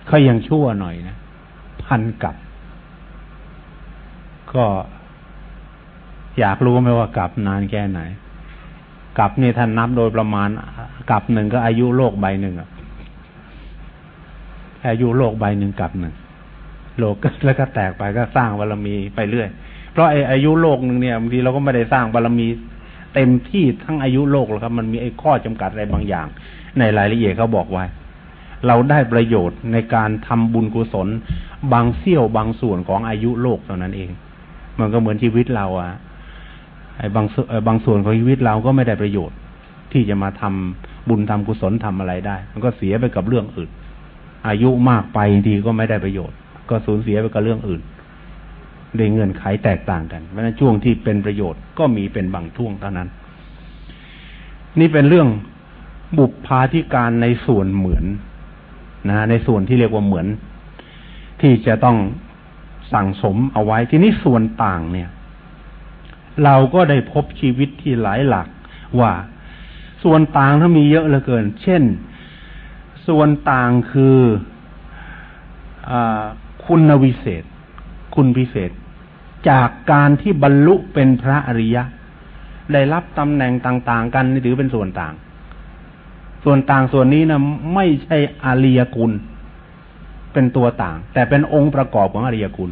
เขายังชั่วหน่อยนะพันกับ ก็อยากรู้ไหมว่ากับนานแค่ไหนกับนี่ท่านนับโดยประมาณกับหนึ่งก็อายุโลกใบหนึ่งอะอายุโลกใบหนึ่งกับหนึ่งโลกแล้วก็แตกไปก็สร้างบารมีไปเรื่อย เพราะไอ้อายุโลกหนึ่งเนี่ยบางทีเราก็ไม่ได้สร้างบารมี เต็มที่ทั้งอายุโลกหรอกครับ มันมีไอ้ข้อจำกัดอะไรบางอย่าง ในรายละเอียดเขาบอกไว้ เราได้ประโยชน์ในการทำบุญกุศล บางเสี้ยวบางส่วนของอายุโลกเท่านั้นเอง มันก็เหมือนชีวิตเราอะไอ้บางบางส่วนของชีวิตเราก็ไม่ได้ประโยชน์ ที่จะมาทำบุญทำกุศลทำอะไรได้ มันก็เสียไปกับเรื่องอื่น อายุมากไปดีก็ไม่ได้ประโยชน์ ก็สูญเสียไปกับเรื่องอื่นโดยเงื่อนไขแตกต่างกันเพราะนั้นช่วงที่เป็นประโยชน์ก็มีเป็นบางช่วงเท่านั้น นี่เป็นเรื่อง บุพพาธิการในส่วนเหมือนนะในส่วนที่เรียกว่าเหมือน ที่จะต้องสั่งสมเอาไว้ ที่นี้ส่วนต่างเนี่ย เราก็ได้พบชีวิตที่หลายหลักว่าส่วนต่างถ้ามีเยอะเหลือเกิน เช่น ส่วนต่างคืออคุณวิเศษ คุณพิเศษ จากการที่บรรลุเป็นพระอริยะ ได้รับตำแหน่งต่าง ๆ กันนี่ถือเป็นส่วนต่าง ส่วนต่างส่วนนี้นะไม่ใช่อริยกุล เป็นตัวต่าง แต่เป็นองค์ประกอบของอริยกุล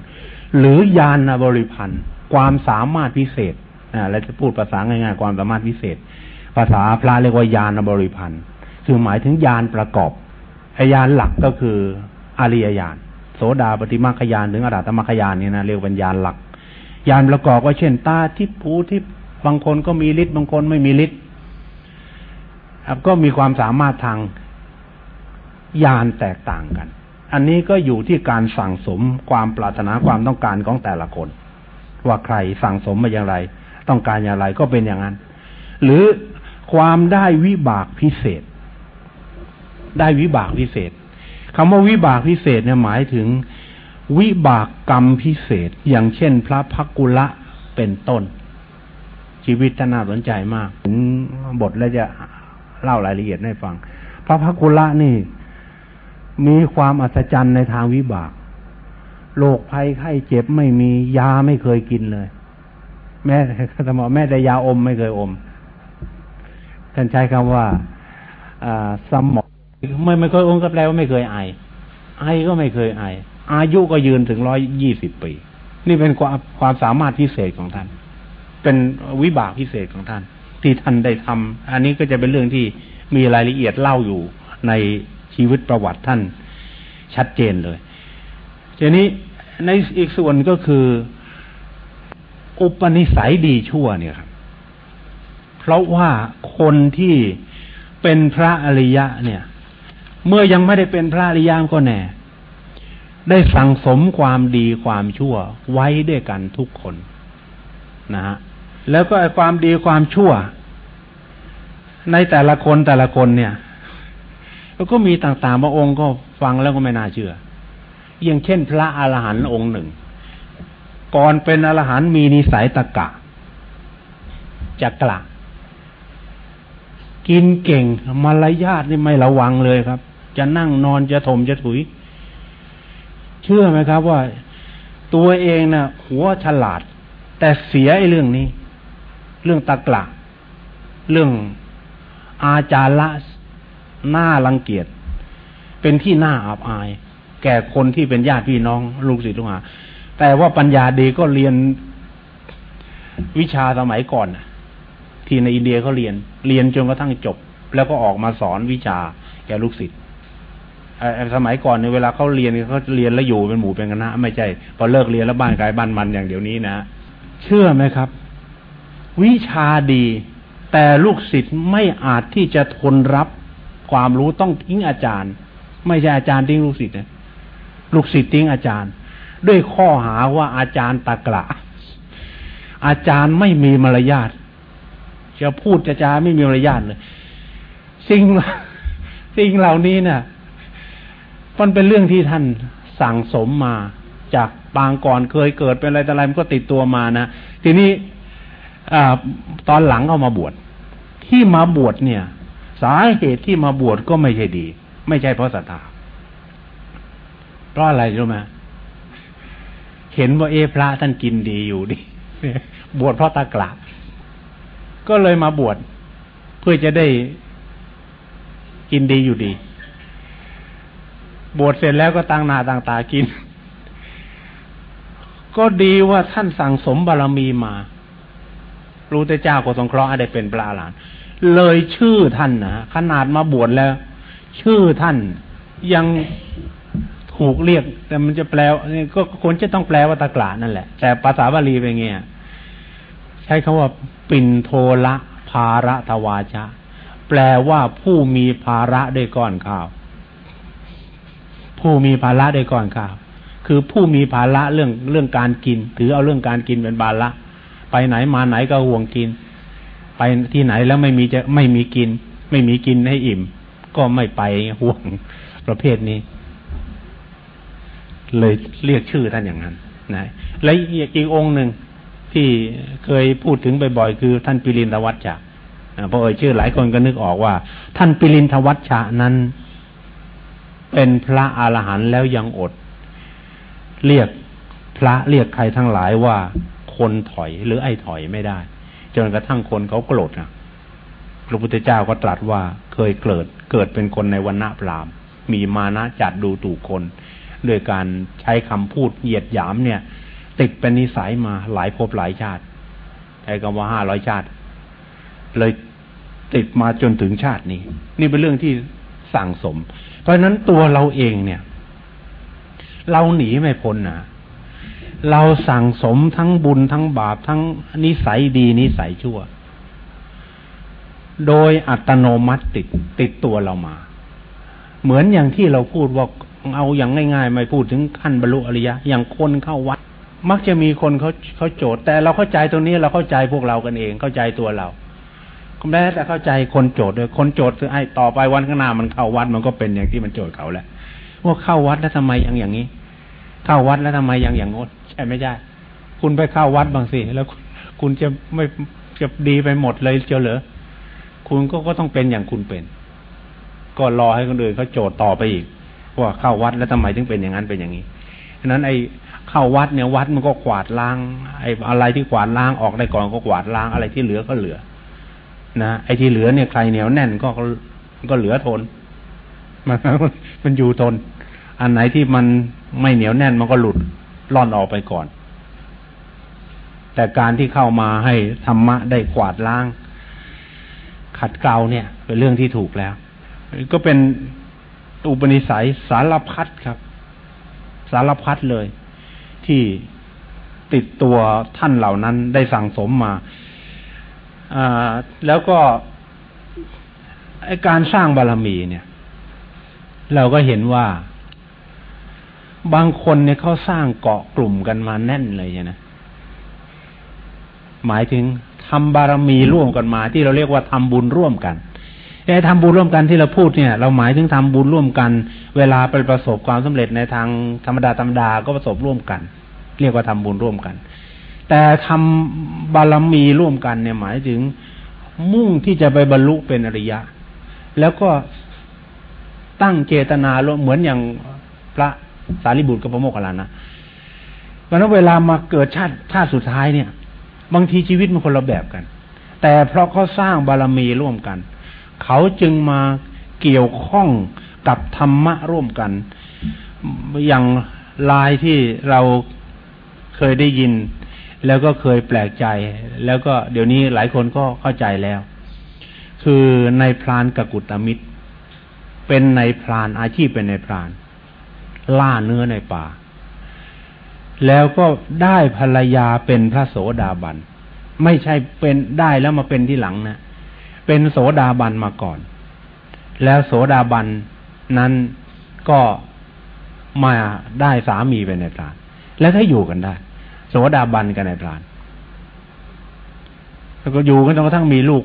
หรือญาณบริพันธ์ความสามารถพิเศษอ่าเราจะพูดภาษาง่ายๆความสามารถพิเศษ ภาษาพระเรียกว่ายานบริพันธ์คือหมายถึงยานประกอบไอยานหลักก็คืออริยญาณโสดาปฏิมาขยานถึงอรหัตมรรคยานนี่นะเรียกว่าญาณหลักยานประกอบก็เช่นตาทิพหูทิพบางคนก็มีฤทธิ์บางคนไม่มีฤทธิ์ ก็มีความสามารถทางยานแตกต่างกัน อันนี้ก็อยู่ที่การสั่งสมความปรารถนาความต้องการของแต่ละคน ว่าใครสั่งสมมาอย่างไร ต้องการอย่างไรก็เป็นอย่างนั้น หรือความได้วิบากพิเศษ ได้วิบากพิเศษคำว่าวิบากพิเศษเนี่ยหมายถึงวิบากกรรมพิเศษ อย่างเช่น พระพักกุละเป็นต้น ชีวิตท่านน่าสนใจมาก ถึงบทแล้วจะ เล่ารายละเอียดให้ฟัง พระพักุละนี่ มีความอัศจรรย์ในทางวิบากโรคภัยไข้เจ็บไม่มียาไม่เคยกินเลย แม่สมอแม่แต่ยาอมไม่เคยอม ท่านใช้คำว่าสมองไม่ไม่เคยอมก็แปลว่าไม่เคยไอ ไอก็ไม่เคยไอ อายุก็ยืนถึงร้อยยี่สิบปี นี่เป็นความความสามารถพิเศษของท่าน เป็นวิบากพิเศษของท่าน ที่ท่านได้ทำอันนี้ก็จะเป็นเรื่องที่มีรายละเอียดเล่าอยู่ในชีวิตประวัติท่านชัดเจนเลยทีนี้ในอีกส่วนก็คือ อุปนิสัยดีชั่วเนี่ยครับ เพราะว่าคนที่เป็นพระอริยะเนี่ย เมื่อยังไม่ได้เป็นพระอริยามก็แน่ ได้สั่งสมความดีความชั่วไว้ด้วยกันทุกคนนะฮะ แล้วก็ความดีความชั่ว ในแต่ละคนแต่ละคนเนี่ยแล้วก็มีต่างๆบางองค์ก็ฟังแล้วก็ไม่น่าเชื่อ อย่างเช่น พระอรหันต์องค์หนึ่ง ก่อนเป็นอรหันต์มีนิสัยตะกะจะกละกินเก่งมารยาทนี่ไม่ระวังเลยครับ จะนั่งนอนจะถมจะถุย เชื่อไหมครับว่า ตัวเองนะ่ะ หัวฉลาด แต่เสียไอ้เรื่องนี้ เรื่องตะกละเรื่องอาจารละหน้ารังเกียจ เป็นที่น่าอับอาย แก่คนที่เป็นญาติพี่น้องลูกศิษย์ลูกหาแต่ว่าปัญญาดีก็เรียนวิชาสมัยก่อนที่ในอินเดียเขาเรียน เรียนจนกระทั่งจบ แล้วก็ออกมาสอนวิชาแก่ลูกศิษย์สมัยก่อนในเวลาเขาเรียนเขาเรียนแล้วอยู่เป็นหมู่เป็นคณะไม่ใช่พอเลิกเรียนแล้วบ้านกายบ้านมันอย่างเดี๋ยวนี้นะเชื่อไหมครับ วิชาดี แต่ลูกศิษย์ไม่อาจที่จะทนรับความรู้ต้องทิ้งอาจารย์ ไม่ใช่อาจารย์ทิ้งลูกศิษย์นะลูกศิษย์ทิ้งอาจารย์ ด้วยข้อหาว่าอาจารย์ตะกละอาจารย์ไม่มีมารยาทจะพูดจะจาไม่มีมารยาทเลยสิ่งสิ่งเหล่านี้เนะ่ยมันเป็นเรื่องที่ท่านสั่งสมมาจากปางก่อนเคยเกิดเป็นอะไรแต่อะไรมันก็ติดตัวมานะทีนี้ อตอนหลังเอามาบวชที่มาบวชเนี่ย สาเหตุที่มาบวชก็ไม่ใช่ดี ไม่ใช่เพราะศรัทธาเพราะอะไรรู้ไหมเห็นว่าเอพระท่านกินดีอยู่ดิบวชเพราะตากละก็เลยมาบวชเพื่อจะได้กินดีอยู่ดี บวชเสร็จแล้วก็ตั้งหน้าตั้งตากิน ก็ดีว่าท่านสั่งสมบารรมีมา รู้แต่เจ้าก็สงเคราะห์ได้เป็นปลาหลานเลยชื่อท่านนะขนาดมาบวชแล้ว ชื่อท่านยังถูกเรียก แต่มันจะแปลก็ควรจะต้องแปลว่าตะกลานั่นแหละ แต่ภาษาบาลีเป็นไงใช้คำว่าปินโทละภาระทวาชะ แปลว่าผู้มีภาระด้วยก้อนข้าว ผู้มีภาระด้วยก่อนข่าว คือผู้มีภาระเรื่องเรื่องการกิน ถือเอาเรื่องการกินเป็นบาละ ไปไหนมาไหนก็ห่วงกิน ไปที่ไหนแล้วไม่มีจะไม่มีกิน ไม่มีกินให้อิ่ม ก็ไม่ไปห่วงประเภทนี้ เลยเรียกชื่อท่านอย่างนั้นนะและอีกองค์หนึ่งที่เคยพูดถึงบ่อยๆคือท่านปิรินทวัชชะพอเอ่ยชื่อหลายคนก็นึกออกว่า ท่านปิรินทวัชชะนั้น เป็นพระอรหันต์แล้วยังอด เรียกพระเรียกใครทั้งหลายว่า คนถอยหรือไอ้ถอยไม่ได้ จนกระทั่งคนเขาโกรธนะพระพุทธเจ้าก็ตรัสว่าเคยเกิดเกิดเป็นคนในวันณะพรามมีมานะจัดดูถูกคนโดยการใช้คำพูดเหยียดหยามเนี่ย ติดเป็นนิสัยมาหลายภพหลายชาติใช้คำว่าห้าร้อยชาติ เลยติดมาจนถึงชาตินี้ นี่เป็นเรื่องที่สั่งสม เพราะฉะนั้นตัวเราเองเนี่ย เราหนีไม่พ้นนะ เราสั่งสมทั้งบุญทั้งบาปทั้งนิสัยดีนิสัยชั่ว โดยอัตโนมัติติดติดตัวเรามา เหมือนอย่างที่เราพูดว่าเอาอย่างง่ายๆ ไม่พูดถึงขั้นบรรลุอริยะ อย่างคนเข้าวัด มักจะมีคนเขาเขาโจทย์ แต่เราเข้าใจตรงนี้เราเข้าใจพวกเรากันเอง เข้าใจตัวเราแม้แต่เข้าใจคนโจทย์ด้วยคนโจทย์คือไอ้ต่อไปวันข้างหน้ามันเข้าวัดมันก็เป็นอย่างที่มันโจทย์เขาแหละว่าเข้าวัดแล้วทำไมยังอย่างนี้ เข้าวัดแล้วทำไมยังอย่างงดใช่ไม่ใช่คุณไปเข้าวัดบางสิแล้วคุณจะไม่จะดีไปหมดเลยเจ้าเหรอคุณก็ก็ต้องเป็นอย่างคุณเป็น ก็รอให้คนอื่นเขาโจทย์ต่อไปอีกว่าเข้าวัดแล้วทำไมถึงเป็นอย่างนั้นเป็นอย่างนี้ฉะนั้นไอ้เข้าวัดเนี่ยวัดมันก็กวาดล้าง ไอ้อะไรที่กวาดล้างออกได้ก่อนก็กวาดล้างอะไรที่เหลือก็เหลือ นะไอ้ที่เหลือเนี่ยใครเหนียวแน่นก็ก็เหลือทนมันมันอยู่ทน อันไหนที่มันไม่เหนียวแน่นมันก็หลุดล่อนออกไปก่อน แต่การที่เข้ามาให้ธรรมะได้กวาดล้าง ขัดเกลาเนี่ย เป็นเรื่องที่ถูกแล้ว ก็เป็นอุปนิสัยสารพัดครับ สารพัดเลย ที่ติดตัวท่านเหล่านั้นได้สั่งสมมาแล้วก็การสร้างบารรมีเนี่ย เราก็เห็นว่า บางคนเนี่ยเขาสร้างเกาะกลุ่มกันมาแน่นเลยนะหมายถึงทำบารมีร่วมกันมา ที่เราเรียกว่าทำบุญร่วมกันไอ้ทำบุญร่วมกันที่เราพูดเนี่ย เราหมายถึงทำบุญร่วมกัน เวลาไปประสบความสำเร็จในทางธรรมดาธรรมดาก็ประสบร่วมกัน เรียกว่าทำบุญร่วมกัน แต่ทำบารมีร่วมกันเนี่ยหมายถึงมุ่งที่จะไปบรรลุเป็นอริยะ แล้วก็ตั้งเจตนาเหมือนอย่างพระ สารีบุตรกับพระโมคคัลลานะเพราะนั้นเวลามาเกิดชาติชาติสุดท้ายเนี่ย บางทีชีวิตมันคนละแบบกัน แต่เพราะเขาสร้างบารมีร่วมกัน เขาจึงมาเกี่ยวข้องกับธรรมะร่วมกัน อย่างลายที่เราเคยได้ยิน แล้วก็เคยแปลกใจ แล้วก็เดี๋ยวนี้หลายคนก็เข้าใจแล้ว คือในพรานกกุตมิตร เป็นในพรานอาชีพเป็นในพราน ล่าเนื้อในป่า แล้วก็ได้ภรรยาเป็นพระโสดาบัน ไม่ใช่เป็นได้แล้วมาเป็นที่หลังนะ เป็นโสดาบันมาก่อน แล้วโสดาบันนั้นก็มาได้สามีเป็นในพราน แล้วถ้าอยู่กันได้ โสดาบันกันในพรานแล้วก็อยู่กันจนกระทั่งมีลูก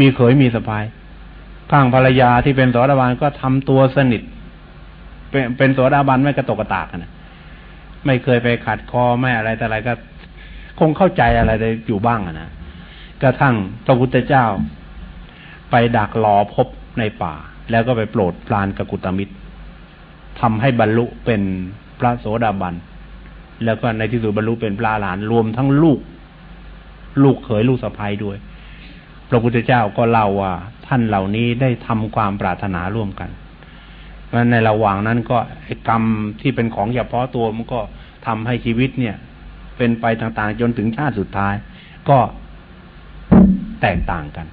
มีเขยมีสะพายข้างภรรยาที่เป็นโสดาบันก็ทำตัวสนิท เป็นเป็นโสดาบันไม่กระตกกระตากนะไม่เคยไปขัดคอไม่อะไรแต่อะไรก็ คงเข้าใจอะไรได้อยู่บ้างนะกระทั่งพระพุทธเจ้า ไปดักรอพบในป่า แล้วก็ไปโปรดพรานกกุตมิตรทำให้บรรลุเป็นพระโสดาบัน แล้วก็ในที่สุดบรรลุเป็นพระหลานรวมทั้งลูก ลูกเขยลูกสะพ้ายด้วย พระพุทธเจ้าก็เล่าว่าท่านเหล่านี้ได้ทำความปรารถนาร่วมกัน เพราะในระหว่างนั้นก็กรรมที่เป็นของเฉพาะตัวมันก็ทำให้ชีวิตเนี่ย เป็นไปต่างๆ จนถึงชาติสุดท้าย ก็แตกต่างกัน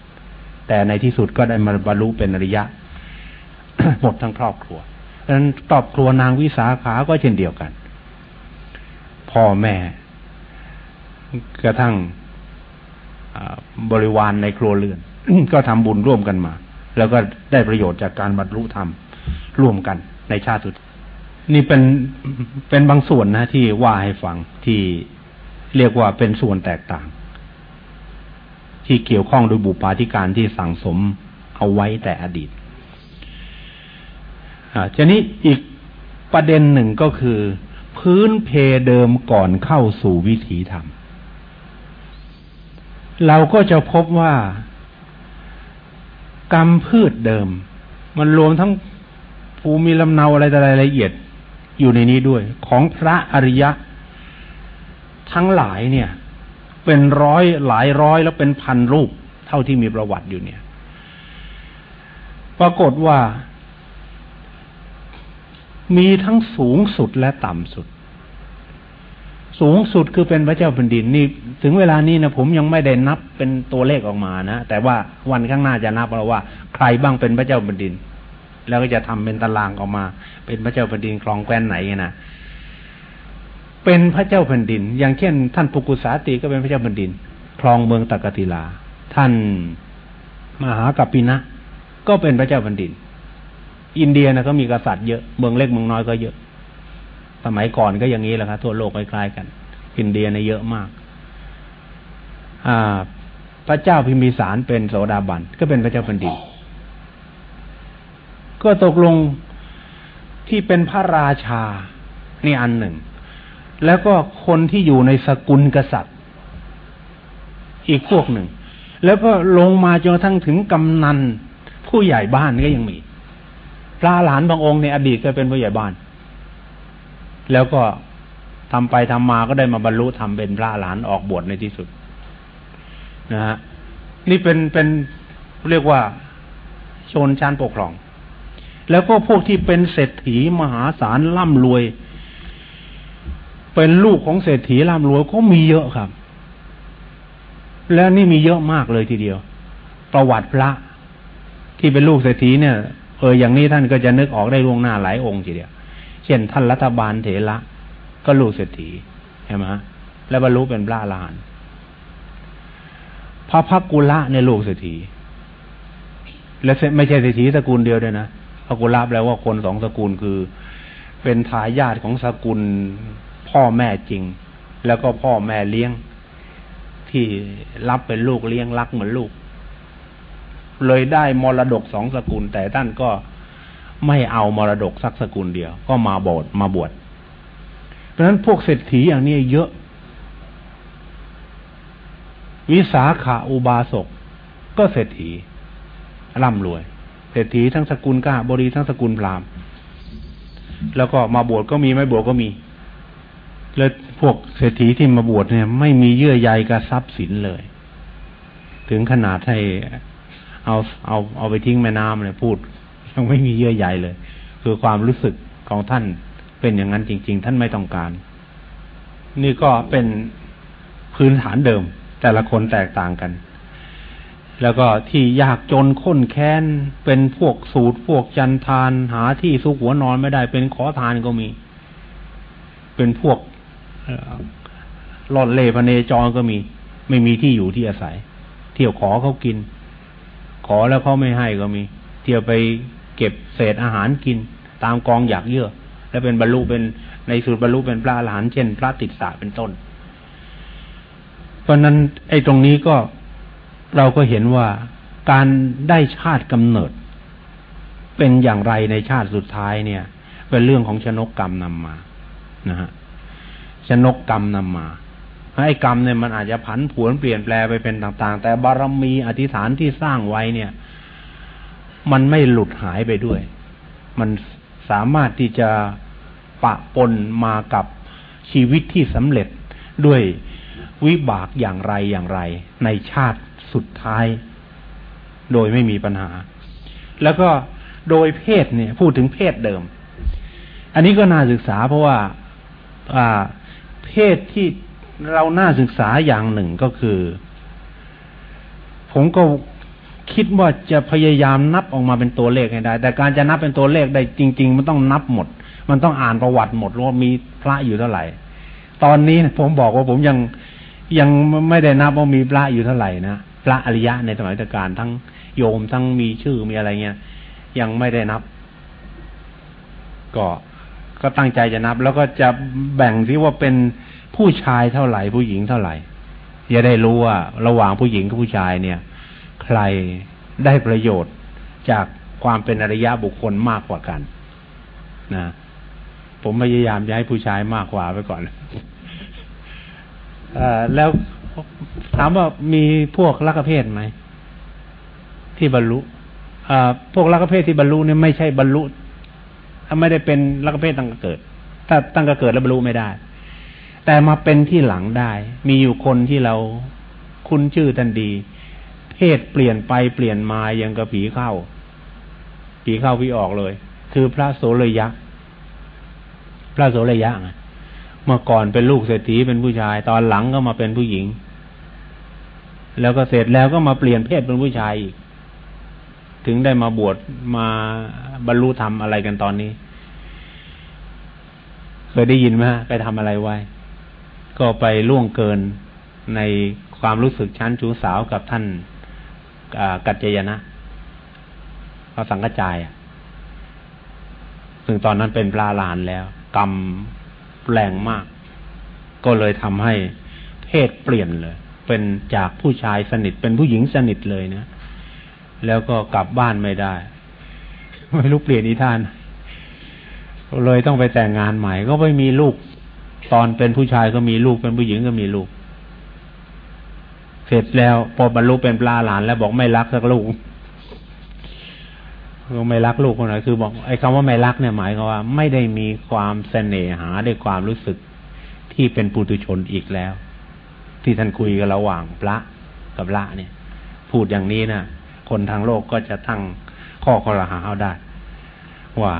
แต่ในที่สุดก็ได้มาบรรลุเป็นอริยะหมดทั้งครอบครัวดังนั้นครอบครัวนางวิสาขาก็เช่นเดียวกัน พ่อแม่ กระทั่งบริวารในครัวเรือน ก็ทำบุญร่วมกันมา แล้วก็ได้ประโยชน์จากการบรรลุธรรม ร่วมกันในชาติสุด นี่เป็นเป็นบางส่วนนะที่ว่าให้ฟังที่เรียกว่าเป็นส่วนแตกต่าง ที่เกี่ยวข้องโดยบุปาธิการที่สั่งสมเอาไว้แต่อดีตอ่าทีนี้อีกประเด็นหนึ่งก็คือ พื้นเพเดิมก่อนเข้าสู่วิถีธรรม เราก็จะพบว่า กรรมพืชเดิม มันรวมทั้ง ภูมิลำเนาอะไรแต่รายละเอียดอยู่ในนี้ด้วย ของพระอริยะ ทั้งหลายเนี่ย เป็นร้อยหลายร้อยแล้วเป็นพันรูป เท่าที่มีประวัติอยู่เนี่ย ปรากฏว่า มีทั้งสูงสุดและต่ำสุด สูงสุดคือเป็นพระเจ้าแผ่นดินนี่ ถึงเวลานี้นะผมยังไม่ได้นับเป็นตัวเลขออกมานะแต่ว่าวันข้างหน้าจะนับแล้วว่า ใครบ้างเป็นพระเจ้าแผ่นดิน แล้วก็จะทำเป็นตารางออกมา เป็นพระเจ้าแผ่นดินครองแคว้นไหนนะเป็นพระเจ้าแผ่นดิน อย่างเช่น ท่านปุกุสาติก็เป็นพระเจ้าแผ่นดินครองเมืองตะกติลา ท่านมหากัปปินะก็เป็นพระเจ้าแผ่นดิน อินเดียนะก็มีกษัตริย์เยอะเมืองเล็กเมืองน้อยก็เยอะ สมัยก่อนก็อย่างนี้แหละครับทั่วโลกคล้ายๆกัน อินเดียในเยอะมาก อ่า พระเจ้าพิมพิสารเป็นโสดาบันก็เป็นพระเจ้าแผ่นดิน ก็ตกลงที่เป็นพระราชานี่อันหนึ่ง แล้วก็คนที่อยู่ในสกุลกษัตริย์ อีกพวกหนึ่ง แล้วก็ลงมาจนกระทั่งถึงกำนันผู้ใหญ่บ้านก็ยังมี พระหลานบางองค์ในอดีตก็เป็นผู้ใหญ่บ้าน แล้วก็ทำไปทำมาก็ได้มาบรรลุทำเป็นพระหลานออกบวชในที่สุดนะฮะนี่เป็นเป็นเรียกว่าชนชั้นปกครอง แล้วก็พวกที่เป็นเศรษฐีมหาศาลร่ำรวย เป็นลูกของเศรษฐีร่ำรวยก็มีเยอะครับ แล้วนี่มีเยอะมากเลยทีเดียว ประวัติพระที่เป็นลูกเศรษฐีเนี่ยเอออย่างนี้ท่านก็จะนึกออกได้ล่วงหน้าหลายองค์ทีเดียว เช่น ท่านรัฐบาลเถระก็ลูกเศรษฐีใช่ไหมและบรรลุเป็นพระอรหันต์พระพักกุละในลูกเศรษฐีและไม่ใช่เศรษฐีสกุลเดียวด้วยนะ พักกุละแปลว่าคนสองสกุลคือ เป็นทายาทของสกุลพ่อแม่จริง แล้วก็พ่อแม่เลี้ยง ที่รับเป็นลูกเลี้ยงรักเหมือนลูก เลยได้มรดกสองสกุล แต่ท่านก็ไม่เอามรดกสักสกุลเดียว ก็มาบวชมาบวชเพราะฉะนั้นพวกเศรษฐีอย่างนี้เยอะ วิสาขาอุบาสกก็เศรษฐีร่ำรวย รษฐีทั้งสกุลก้าบรีทั้งสกุลพราหมณ์แล้วก็มาบวชก็มีไม่บวชก็มี แล้วพวกเศรษฐีที่มาบวชเนี่ย ไม่มีเยื่อใยกับทรัพย์สินเลย ถึงขนาดให้เอาเอาเอาไปทิ้งแม่น้ำเลยพูดยังไม่มีเยื่อใยเลย คือความรู้สึกของท่านเป็นอย่างนั้นจริง ๆ ท่านไม่ต้องการ นี่ก็เป็นพื้นฐานเดิม แต่ละคนแตกต่างกัน แล้วก็ที่ยากจนข้นแค้น เป็นพวกสูตรพวกจันทาน หาที่ซุกหัวนอนไม่ได้ เป็นขอทานก็มี เป็นพวกหลอดเล่พเนจรก็มี ไม่มีที่อยู่ที่อาศัย เที่ยวขอเขากิน ขอแล้วเขาไม่ให้ก็มี เที่ยวไปเก็บเศษอาหารกิน ตามกองอยากเยื่อ และเป็นบรรลุเป็นในสุดบรรลุเป็นพระอรหันต์เช่น พระติสสะเป็นต้น เพราะนั้นไอ้ตรงนี้ก็ เราก็เห็นว่าการได้ชาติกำเนิด เป็นอย่างไรในชาติสุดท้ายเนี่ย เป็นเรื่องของชนกกรรมนำมานะฮะชนกกรรมนำมาไอ้กรรมเนี่ยมันอาจจะผันผวนเปลี่ยนแปลไปเป็นต่าง ๆ แต่บารมีอธิษฐานที่สร้างไว้เนี่ย มันไม่หลุดหายไปด้วย มันสามารถที่จะปะปนมากับชีวิตที่สำเร็จด้วยวิบากอย่างไรอย่างไร ในชาติ สุดท้าย โดยไม่มีปัญหา แล้วก็โดยเพศเนี่ย พูดถึงเพศเดิม อันนี้ก็น่าศึกษาเพราะว่าเพศที่เราน่าศึกษาอย่างหนึ่งก็คือ ผมก็คิดว่าจะพยายามนับออกมาเป็นตัวเลขให้ได้ แต่การจะนับเป็นตัวเลขได้จริง ๆ มันต้องนับหมด มันต้องอ่านประวัติหมดว่ามีพระอยู่เท่าไหร่ ตอนนี้ผมบอกว่าผมยังยังไม่ได้นับว่ามีพระอยู่เท่าไหร่นะ พระอริยะในสมัยตการทั้งโยมทั้งมีชื่อมีอะไรเงี้ยยังไม่ได้นับ ก็ก็ตั้งใจจะนับ แล้วก็จะแบ่งที่ว่าเป็นผู้ชายเท่าไหร่ผู้หญิงเท่าไหร่จะได้รู้ว่า ระหว่างผู้หญิงกับผู้ชายเนี่ย ใครได้ประโยชน์จากความเป็นอริยะบุคคลมากกว่ากัน นะผมพยายามจะให้ผู้ชายมากกว่าไปก่อนอแล้ว ถามว่ามีพวกลักเพศไหมที่บรรลุพวกลักเพศที่บรรลุเนี่ยไม่ใช่บรรลุไม่ได้เป็นลักเพศตั้งแต่เกิด ถ้าตั้งแต่เกิดแล้วบรรลุไม่ได้ แต่มาเป็นที่หลังได้ มีอยู่คนที่เราคุ้นชื่อทันดี เพศเปลี่ยนไปเปลี่ยนมายังกระผีเข้า ผีเข้าผีออกเลย คือพระโสเลยะ พระโสเลยยะเมื่อก่อนเป็นลูกเศรษฐีเป็นผู้ชาย ตอนหลังก็มาเป็นผู้หญิง แล้วก็เสร็จแล้วก็มาเปลี่ยนเพศเป็นผู้ชายอีก ถึงได้มาบวชมาบรรลุธรรมอะไรกันตอนนี้ เคยได้ยินไหมไปทำอะไรไว้ ก็ไปล่วงเกินในความรู้สึกชั้นชูสาวกับท่านกัจจยนะพระสังกจายซึ่งตอนนั้นเป็นปลาลานแล้ว กรรมแรงมาก ก็เลยทำให้เพศเปลี่ยนเลย เป็นจากผู้ชายสนิทเป็นผู้หญิงสนิทเลยนะ แล้วก็กลับบ้านไม่ได้ ไม่รู้เปลี่ยนอีท่าน เลยต้องไปแต่งงานใหม่ ก็ไม่มีลูก ตอนเป็นผู้ชายก็มีลูกเป็นผู้หญิงก็มีลูก เสร็จแล้วพอบรรลุเป็นปลาหลานแล้วบอกไม่รักสักลูกก็ไม่รักลูกคนไหนคือบอกไอ้คำว่าไม่รักเนี่ยหมายความว่า ไม่ได้มีความเสน่หาด้ความรู้สึกที่เป็นปุถุชนอีกแล้ว ที่ท่านคุยกันระหว่างพระกับพระเนี่ย พูดอย่างนี้นะคนทางโลกก็จะตั้งข้อข้อรหาเอาได้ ว่า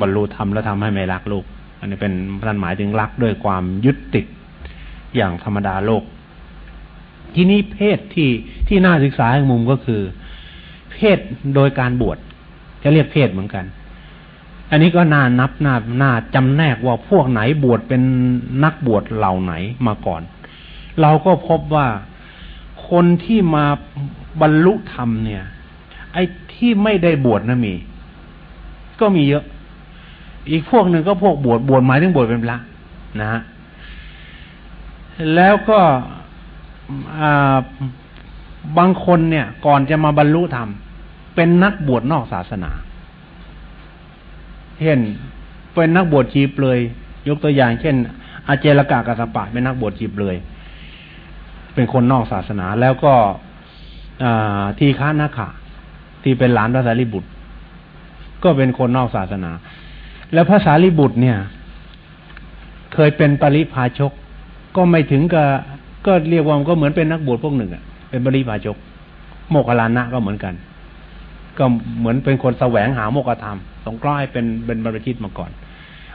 บรรลุธรรมแล้วทำให้ไม่รักลูก อันนี้เป็นท่านหมายถึงรักด้วยความยึดติดอย่างธรรมดาโลก ที่นี้เพศที่ที่น่าศึกษาอีกมุมก็คือ เพศโดยการบวชจะเรียกเพศเหมือนกัน อันนี้ก็น่านับน่าน่าจำแนกว่าพวกไหนบวชเป็นนักบวชเหล่าไหนมาก่อน เราก็พบว่าคนที่มาบรรลุธรรมเนี่ย ไอ้ที่ไม่ได้บวชนะมี ก็มีเยอะ อีกพวกหนึ่งก็พวกบวชบวชหมายถึงบวชเป็นพระนะฮะแล้วก็บางคนเนี่ย ก่อนจะมาบรรลุธรรม เป็นนักบวชนอกศาสนา เช่นเป็นนักบวชชีเปลยยกตัวอย่าง เช่น อาเจรกากัสปะเป็นนักบวชชีเปลย เป็นคนนอกศาสนา แล้วก็ทีฆานาคาที่เป็นหลานพระสารีบุตร ก็เป็นคนนอกศาสนา แล้วพระสารีบุตรเนี่ย เคยเป็นปริพาชก ก็ไม่ถึงกับก็เรียกว่าก็เหมือนเป็นนักบวชพวกหนึ่งอะเป็นปริพาชก โมกขลานะก็เหมือนกัน ก็เหมือนเป็นคนแสวงหาโมกธรรม สงกล้ายเป็นเป็นบรรพชิตมาก่อน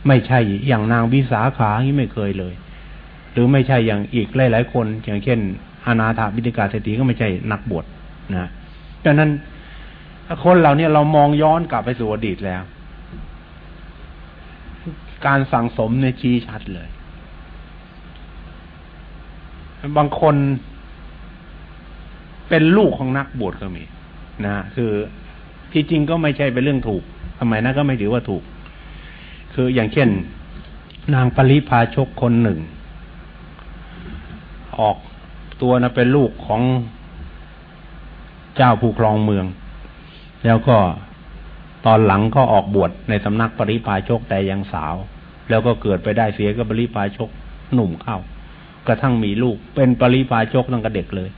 ไม่ใช่อย่างนางวิสาขาที่ไม่เคยเลย รือไม่ใช่อย่างอีกหลายๆคน อย่างเช่นอนาถาบิดิกาเศรษฐีก็ไม่ใช่นักบวชนะดังนั้นคนเหล่านี้เรามองย้อนกลับไปสู่อดีตแล้ว การสั่งสมในชี้ชัดเลย บางคนเป็นลูกของนักบวชก็มี นะคือที่จริงก็ไม่ใช่เป็นเรื่องถูกทำไมนะก็ไม่ถือว่าถูก คืออย่างเช่น นางปริพาชกคนหนึ่ง ออกตัวนะเป็นลูกของเจ้าผู้ครองเมือง แล้วก็ตอนหลังก็ออกบวชในสำนักปริพาชกแต่ยังสาว แล้วก็เกิดไปได้เสียกับปริพาชกหนุ่มเข้า กระทั่งมีลูกเป็นปริพาชกตั้งแต่เด็กเลย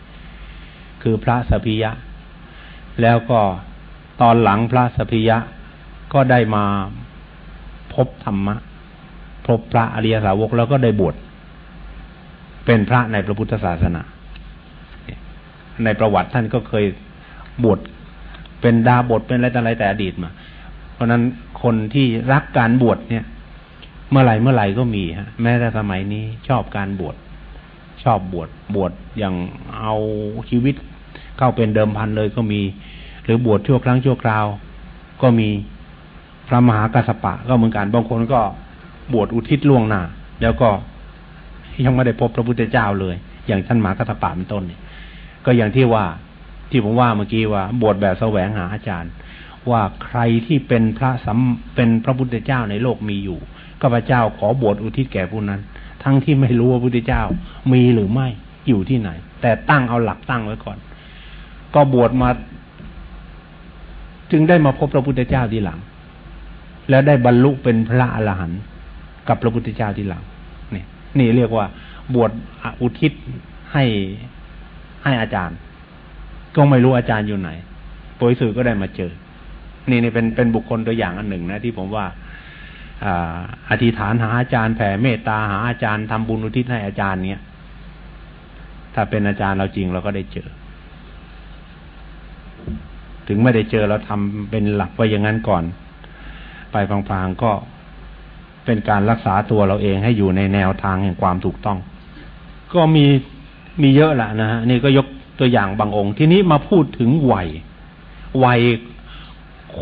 คือพระสพิยะ แล้วก็ตอนหลังพระสพิยะก็ได้มาพบธรรมะพบพระอริยสาวกแล้วก็ได้บวช เป็นพระในพระพุทธศาสนา ในประวัติท่านก็เคยบวชเป็นดาบทเป็นอะไรแต่อะไรแต่อดีตมา เพราะนั้นคนที่รักการบวชเนี่ย เมื่อไหร่เมื่อไหร่ก็มีฮะแม้แต่สมัยนี้ชอบการบวชชอบบวชบวชอย่างเอาชีวิตเข้าเป็นเดิมพันเลยก็มี หรือบวชชั่วครั้งชั่วคราว ก็มีพระมหากัสปะก็เหมือนกันบางคนก็บวชอุทิศล่วงหน้า แล้วก็ ยังไม่ได้พบพระพุทธเจ้าเลย อย่างท่านมหากัสปะเป็นต้นนี่ก็อย่างที่ว่าที่ผมว่าเมื่อกี้ว่า บวชแบบแสวงหาอาจารย์ ว่าใครที่เป็นพระสัมเป็นพระพุทธเจ้าในโลกมีอยู่ก็พระเจ้าขอบวชอุทิศแก่ผู้นั้น ทั้งที่ไม่รู้ว่าพระพุทธเจ้ามีหรือไม่อยู่ที่ไหน แต่ตั้งเอาหลักตั้งไว้ก่อน ก็บวชมา จึงได้มาพบพระพุทธเจ้าทีหลัง แล้วได้บรรลุเป็นพระอรหันต์กับพระพุทธเจ้าทีหลัง นี่เรียกว่า บวชอุทิศให้ให้อาจารย์ ก็ไม่รู้อาจารย์อยู่ไหนปุยสื่อก็ได้มาเจอ นี่นี่เป็นเป็นบุคคลตัวอย่างอันหนึ่งนะที่ผมว่าอธิษฐานหาอาจารย์แผ่เมตตาหาอาจารย์ทำบุญอุทิศให้อาจารย์เนี้ยถ้าเป็นอาจารย์เราจริงเราก็ได้เจอ ถึงไม่ได้เจอเราทำเป็นหลักไว้อย่างนั้นก่อน ไปฟังๆก็ เป็นการรักษาตัวเราเองให้อยู่ในแนวทางแห่งความถูกต้อง ก็มีมีเยอะแหละนะฮะนี่ก็ยกตัวอย่างบางองค์ ทีนี้มาพูดถึงวัยวัย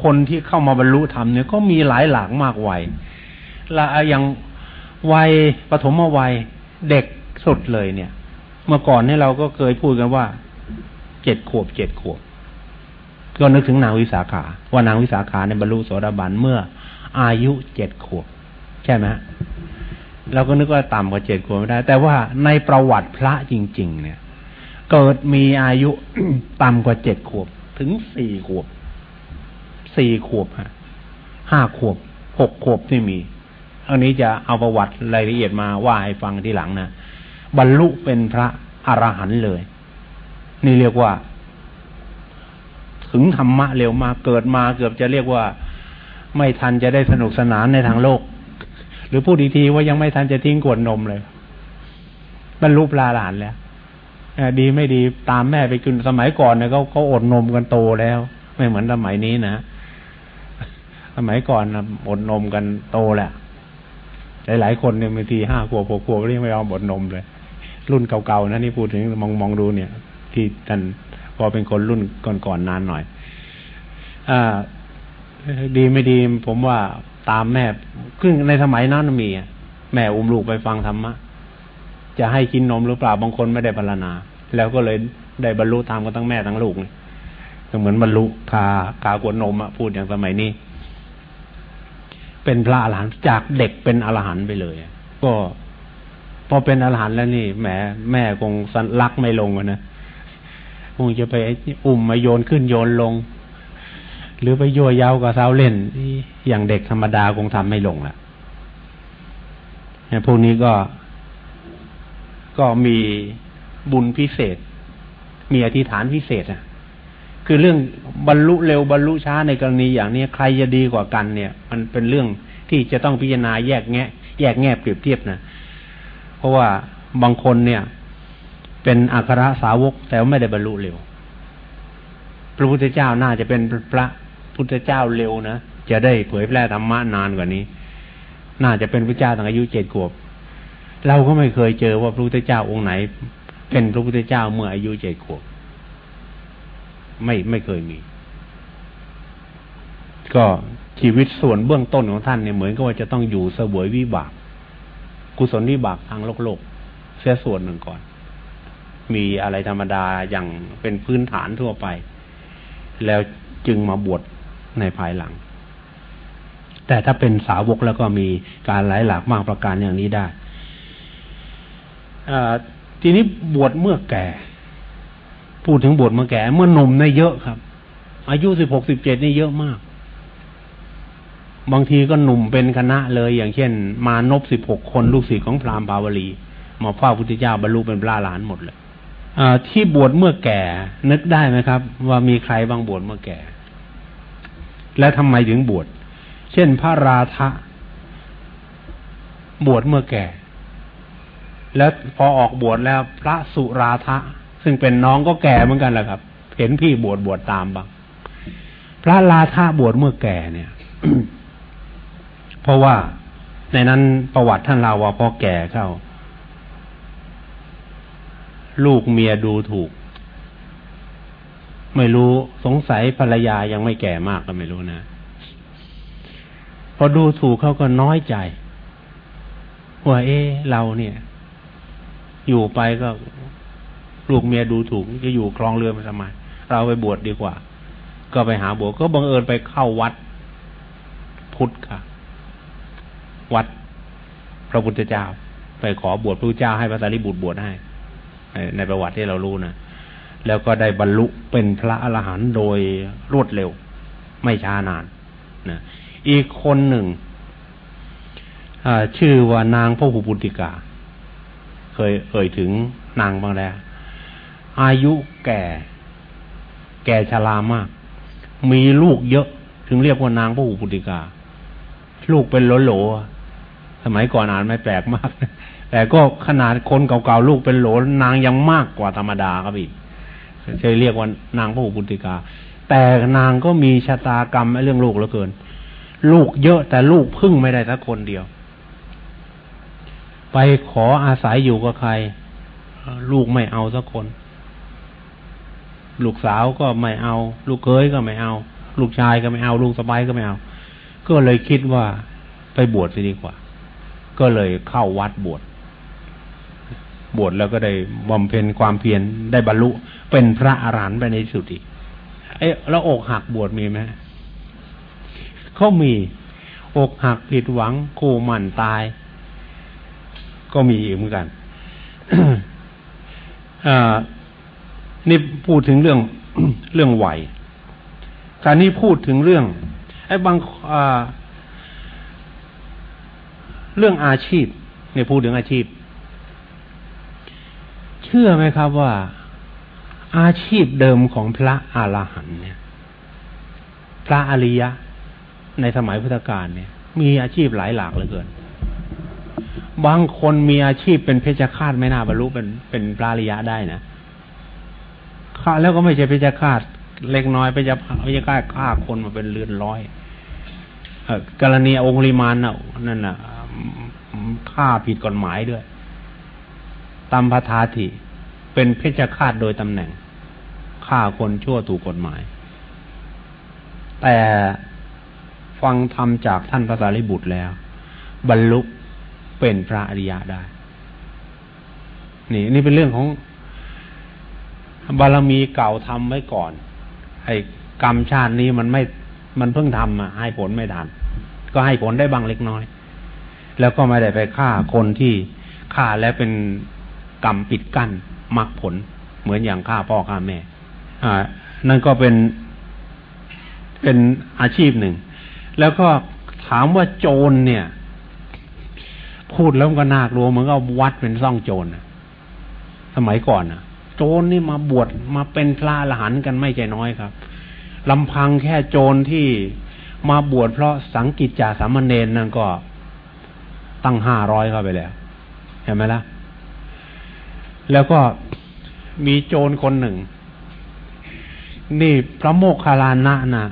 คนที่เข้ามาบรรลุธรรมเนี่ยก็มีหลายหลากมากวัยละอย่างวัยปฐมวัยเด็กสุดเลยเนี่ย เมื่อก่อนเนี่ยเราก็เคยพูดกันว่าเจ็ดขวบเจ็ดขวบ ก็นึกถึงนางวิสาขา ว่านางวิสาขาในบรรลุโสดาบันเมื่ออายุเจ็ดขวบ ช่ไหมฮะเราก็นึกว่าต่ำกว่าเจ็ดขวบไม่ได้ แต่ว่าในประวัติพระจริง ๆ เนี่ย เกิดมีอายุต่ำกว่าเจ็ดขวบ ถึงสี่ขวบสี่ขวบฮะห้าขวบหกขวบที่มีอันนี้จะเอาประวัติรายละเอียดมาว่าให้ฟังทีหลังนะบรรลุเป็นพระอรหันต์เลย นี่เรียกว่า ถึงธรรมะเร็วมาเกิดมาเกือบจะเรียกว่า ไม่ทันจะได้สนุกสนานในทางโลก หรือพูดอีกทีว่ายังไม่ทันจะทิ้งกวดนมเลยบรรลุปลาหลานแล้วดีไม่ดีตามแม่ไปกินสมัยก่อนเนี่ยเขาเขาอดนมกันโตแล้ว ไม่เหมือนสมัยนี้นะสมัยก่อนนะอดนมกันโตแหละหลายๆคนเนี่ยบางทีห้าขวบหกขวบเรียกไม่ยอมอดนมเลย รุ่นเก่าๆนะนี่พูดถึงมองมองดูเนี่ย ที่ท่านพอเป็นคนรุ่นก่อนๆนานหน่อย อ่า ดีไม่ดีผมว่า ตามแม่ซึ่งในสมัยนั้นมีแม่อุ้มลูกไปฟังธรรมะจะให้กินนมหรือเปล่าบางคนไม่ได้พรรณนา แล้วก็เลยได้บรรลุธรรมกันทั้งแม่ทั้งลูกเนี่ก็เหมือนบรรลุคากากวนนมอะพูดอย่างสมัยนี้ เป็นพระอรหันต์จากเด็กเป็นอรหันต์ไปเลย ก็พอเป็นอรหันต์แล้วนี่แหมแม่คงสันลักไม่ลงนะคงจะไปอุ้มมาโยนขึ้นโยนลง หรือไปยั่วเย้ากับสาเล่น อย่างเด็กธรรมดาคงทำไม่ลงละพวกนี้ก็ก็มีบุญพิเศษ มีอธิษฐานพิเศษอะ คือเรื่องบรรลุเร็วบรรลุช้าในกรณีอย่างนี้ใครจะดีกว่ากันเนี่ย มันเป็นเรื่องที่จะต้องพิจารณาแยกแง่แยกแง่เปรียบเทียบนะ เพราะว่าบางคนเนี่ย เป็นอัครสาวกแต่ไม่ได้บรรลุเร็ว พระพุทธเจ้าน่าจะเป็นพระ พุทธเจ้าเร็วนะจะได้เผยแพร่ธรรมะนานกว่านี้ น่าจะเป็นพระเจ้าตั้งอายุเจ็ดขวบ เราก็ไม่เคยเจอว่าพระพุทธเจ้าองค์ไหน เป็นพระพุทธเจ้าเมื่ออายุเจ็ดขวบ ไม่ไม่เคยมี ก็ชีวิตส่วนเบื้องต้นของท่านเนี่ยเหมือนกับว่าจะต้องอยู่เสวยวิบาก กุศลวิบากทางโลกโลกเสียส่วนหนึ่งก่อน มีอะไรธรรมดาอย่างเป็นพื้นฐานทั่วไป แล้วจึงมาบวช ในภายหลัง แต่ถ้าเป็นสาวกแล้วก็มีการหลายหลากมากประการอย่างนี้ได้ทีนี้บวชเมื่อแก่ พูดถึงบวชเมื่อแก่ เมื่อหนุ่มในเยอะครับ อายุสิบหกสิบเจ็ดนี่เยอะมาก บางทีก็หนุ่มเป็นคณะเลย อย่างเช่น มานบสิบหกคนลูกศิษย์ของพราหมณ์บาวลีมาเฝ้าพุทธเจ้าบรรลุเป็นพระหลานหมดเลยที่บวชเมื่อแก่ นึกได้ไหมครับ ว่ามีใครบางบวชเมื่อแก่ และทำไมถึงบวช เช่นพระราธะบวชเมื่อแก่ แล้วพอออกบวชแล้วพระสุราธะซึ่งเป็นน้องก็แก่เหมือนกันแหละครับ เห็นพี่บวชบวชตามบ้างพระลาธาบวชเมื่อแก่เนี่ย เพราะว่าในนั้นประวัติท่านเราว่าพอแก่เข้า ลูกเมียดูถูก ไม่รู้สงสัยภรรยายังไม่แก่มากก็ไม่รู้นะ พอดูถูกเขาก็น้อยใจว่าเอ๊เราเนี่ย อยู่ไปก็ลูกเมียดูถูกจะอยู่คลองเรือไปทำไมเราไปบวชดดีกว่า ก็ไปหาบวชก็บังเอิญไปเข้าวัด พุทธค่ะ วัดพระพุทธเจ้า ไปขอบวชพระเจ้าให้พระสารีบุตรบวชให้ในประวัติที่เรารู้นะ แล้วก็ได้บรรลุเป็นพระอรหันต์โดยรวดเร็ว ไม่ช้านานนะอีกคนหนึ่งชื่อว่านางพระหุปุติกา เคยเอ่ยถึงนางบางแล้ว อายุแก่ แก่ชรามาก มีลูกเยอะ ถึงเรียกว่านางพระอุปุติกา ลูกเป็นโหลโหลสมัยก่อนอ่านไม่แปลกมาก แต่ก็ขนาดคนเก่าๆลูกเป็นโหลนางยังมากกว่าธรรมดาครับพี่ เคยเรียกว่านางพระอุปุติกา แต่นางก็มีชะตากรรมเรื่องลูกเหลือเกิน ลูกเยอะแต่ลูกพึ่งไม่ได้สักคนเดียว ไปขออาศัยอยู่กับใคร ลูกไม่เอาสักคน ลูกสาวก็ไม่เอา ลูกเคยก็ไม่เอา ลูกชายก็ไม่เอา ลูกสบายก็ไม่เอา ก็เลยคิดว่าไปบวชดีกว่า ก็เลยเข้าวัดบวช บวชแล้วก็ได้บำเพ็ญความเพียรได้บรรลุเป็นพระอรหันต์ไปในสุดอีกเอ้แล้วอกหักบวชมีไหมเขามี อกหักผิดหวังคู่มันตาย ก็มีอีกเหมือนกันนี่พูดถึงเรื่องเรื่องไหวการนี้พูดถึงเรื่อง ไอ้บางเรื่องอาชีพเนี่ยพูดถึงอาชีพ ชื่อไหมครับว่า อาชีพเดิมของพระอรหันต์เนี่ย พระอริยะ ในสมัยพุทธกาลเนี่ย มีอาชีพหลายหลากเหลือเกิน บางคนมีอาชีพเป็นเพชฌฆาตไม่น่าบรรลุเป็นเป็นพระอริยะได้นะฆ่าแล้วก็ไม่ใช่เพชฌฆาตเล็กน้อยเพชฌเพชฌฆาตฆ่าคนมาเป็นเรือนร้อยกรณีองค์ริมานน่ะนั่นน่ะฆ่าผิดกฎหมายด้วย ตัมพทาธิ เป็นเพชฌฆาตโดยตำแหน่งฆ่าคนชั่วถูกกฎหมาย แต่ฟังธรรมจากท่านพระสารีบุตรแล้ว บรรลุเป็นพระอริยะได้ นี่ นี่เป็นเรื่องของ บารมีเก่าทำไว้ก่อนไอ้กรรมชาตินี้มันไม่ มันเพิ่งทำอะให้ผลไม่ทัน ก็ให้ผลได้บางเล็กน้อย แล้วก็ไม่ได้ไปฆ่าคนที่ฆ่าแล้วเป็น กรรมปิดกั้นมรรคผลเหมือนอย่างฆ่าพ่อฆ่าแม่ อ่า นั่นก็เป็นเป็นอาชีพหนึ่ง แล้วก็ถามว่าโจรเนี่ย พูดแล้วก็น่ากลัวเหมือนกับวัดเป็นซ่องโจรสมัยก่อนนะโจรนี่มาบวชมาเป็นพระอรหันต์กันไม่ใช่น้อยครับลำพังแค่โจรที่มาบวชเพราะสังกิจจาสามเณรนั่นก็ตั้งห้าร้อยเข้าไปแล้ว เห็นไหมล่ะ แล้วก็มีโจรคนหนึ่ง นี่พระโมคคัลลานะนะ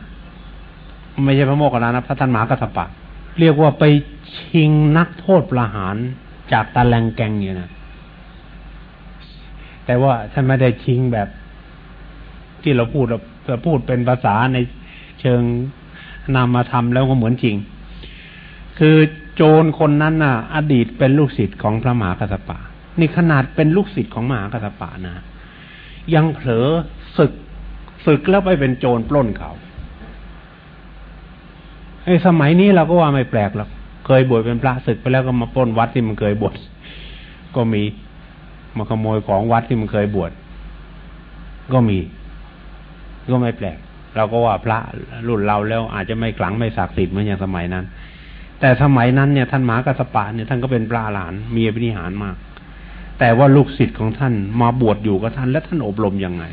ไม่ใช่พระโมคคัลลานะพระท่านมหากัสปะ เรียกว่าไปชิงนักโทษประหารจากตะแลงแกงอยู่นะแต่ว่าท่านไม่ได้ชิงแบบ ที่เราพูดเราพูดเป็นภาษาในเชิงนามธรรมแล้วก็เหมือนจริง คือโจรคนนั้นน่ะ อดีตเป็นลูกศิษย์ของพระมหากัสปะ นี่ขนาดเป็นลูกศิษย์ของมหากัสปะนะ ยังเผลอศึกศึกแล้วไปเป็นโจรปล้นเขาไอ้สมัยนี้เราก็ว่าไม่แปลกหรอกเคยบวชเป็นพระศึกไปแล้วก็มาปล้นวัดที่มันเคยบวชก็มีมาขโมยของวัดที่มันเคยบวชก็มี ก็ไม่แปลก เราก็ว่าพระรุ่นเราแล้วอาจจะไม่ขลังไม่ศักดิ์สิทธิ์เหมือนอย่างสมัยนั้น แต่สมัยนั้นเนี่ยท่านมหากัสปะเนี่ยท่านก็เป็นปลาหลานมีอภินิหารมาก แต่ว่าลูกศิษย์ของท่านมาบวชอยู่กับท่าน และท่านอบรมยังไง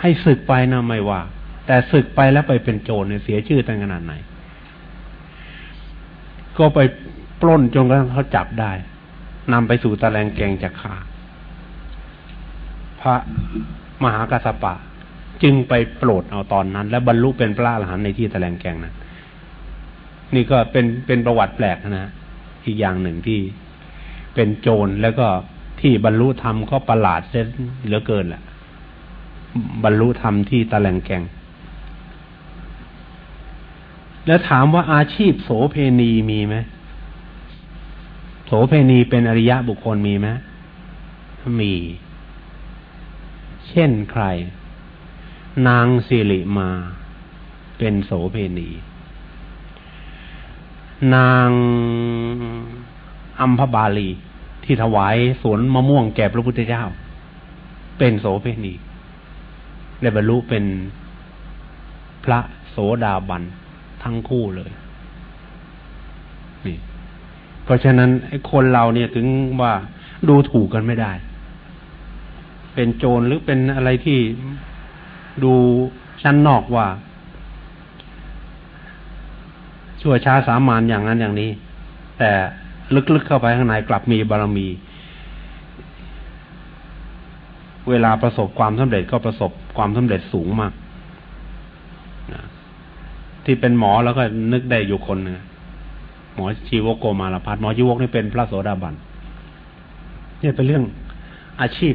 ให้ศึกไปนะไม่ว่า แต่ศึกไปแล้วไปเป็นโจรเนี่ยเสียชื่อตั้งขนาดไหน ก็ไปปล้นจนกระทั่งเขาจับได้นำไปสู่ตะแลงแกงจากขาพระมหากัสปะ จึงไปโปรดเอาตอนนั้น และบรรลุเป็นพระอรหันต์ในที่ตะแลงแกงนั้นนี่ก็เป็นเป็นประวัติแปลกนะ อีกอย่างหนึ่งที่ เป็นโจรแล้วก็ที่บรรลุธรรมก็ประหลาดเส้นเหลือเกินแหละบรรลุธรรมที่ตะแลงแกง แล้วถามว่าอาชีพโสเพณีมีไหมโสเพณีเป็นอริยะบุคคลมีไหมมี เช่นใคร นางสิริมาเป็นโสเพณี นางอัมพบาลี ที่ถวายสวนมะม่วงแก่พระพุทธเจ้า เป็นโสเพณีได้บรรลุเป็นพระโสดาบันทั้งคู่เลย นี่ เพราะฉะนั้นไอ้คนเราเนี่ยถึงว่าดูถูกกันไม่ได้ เป็นโจรหรือเป็นอะไรที่ดูชั้นนอกว่า ชั่วช้าสามานอย่างนั้นอย่างนี้ แต่ ลึกๆเข้าไปข้างในกลับมีบารมี เวลาประสบความสำเร็จก็ประสบความสำเร็จสูงมากที่เป็นหมอแล้วก็นึกได้อยู่คนนึงหมอชีวโกมารพัฒหมอชีวกนี่เป็นพระโสดาบันเนี่ยเป็นเรื่องอาชีพ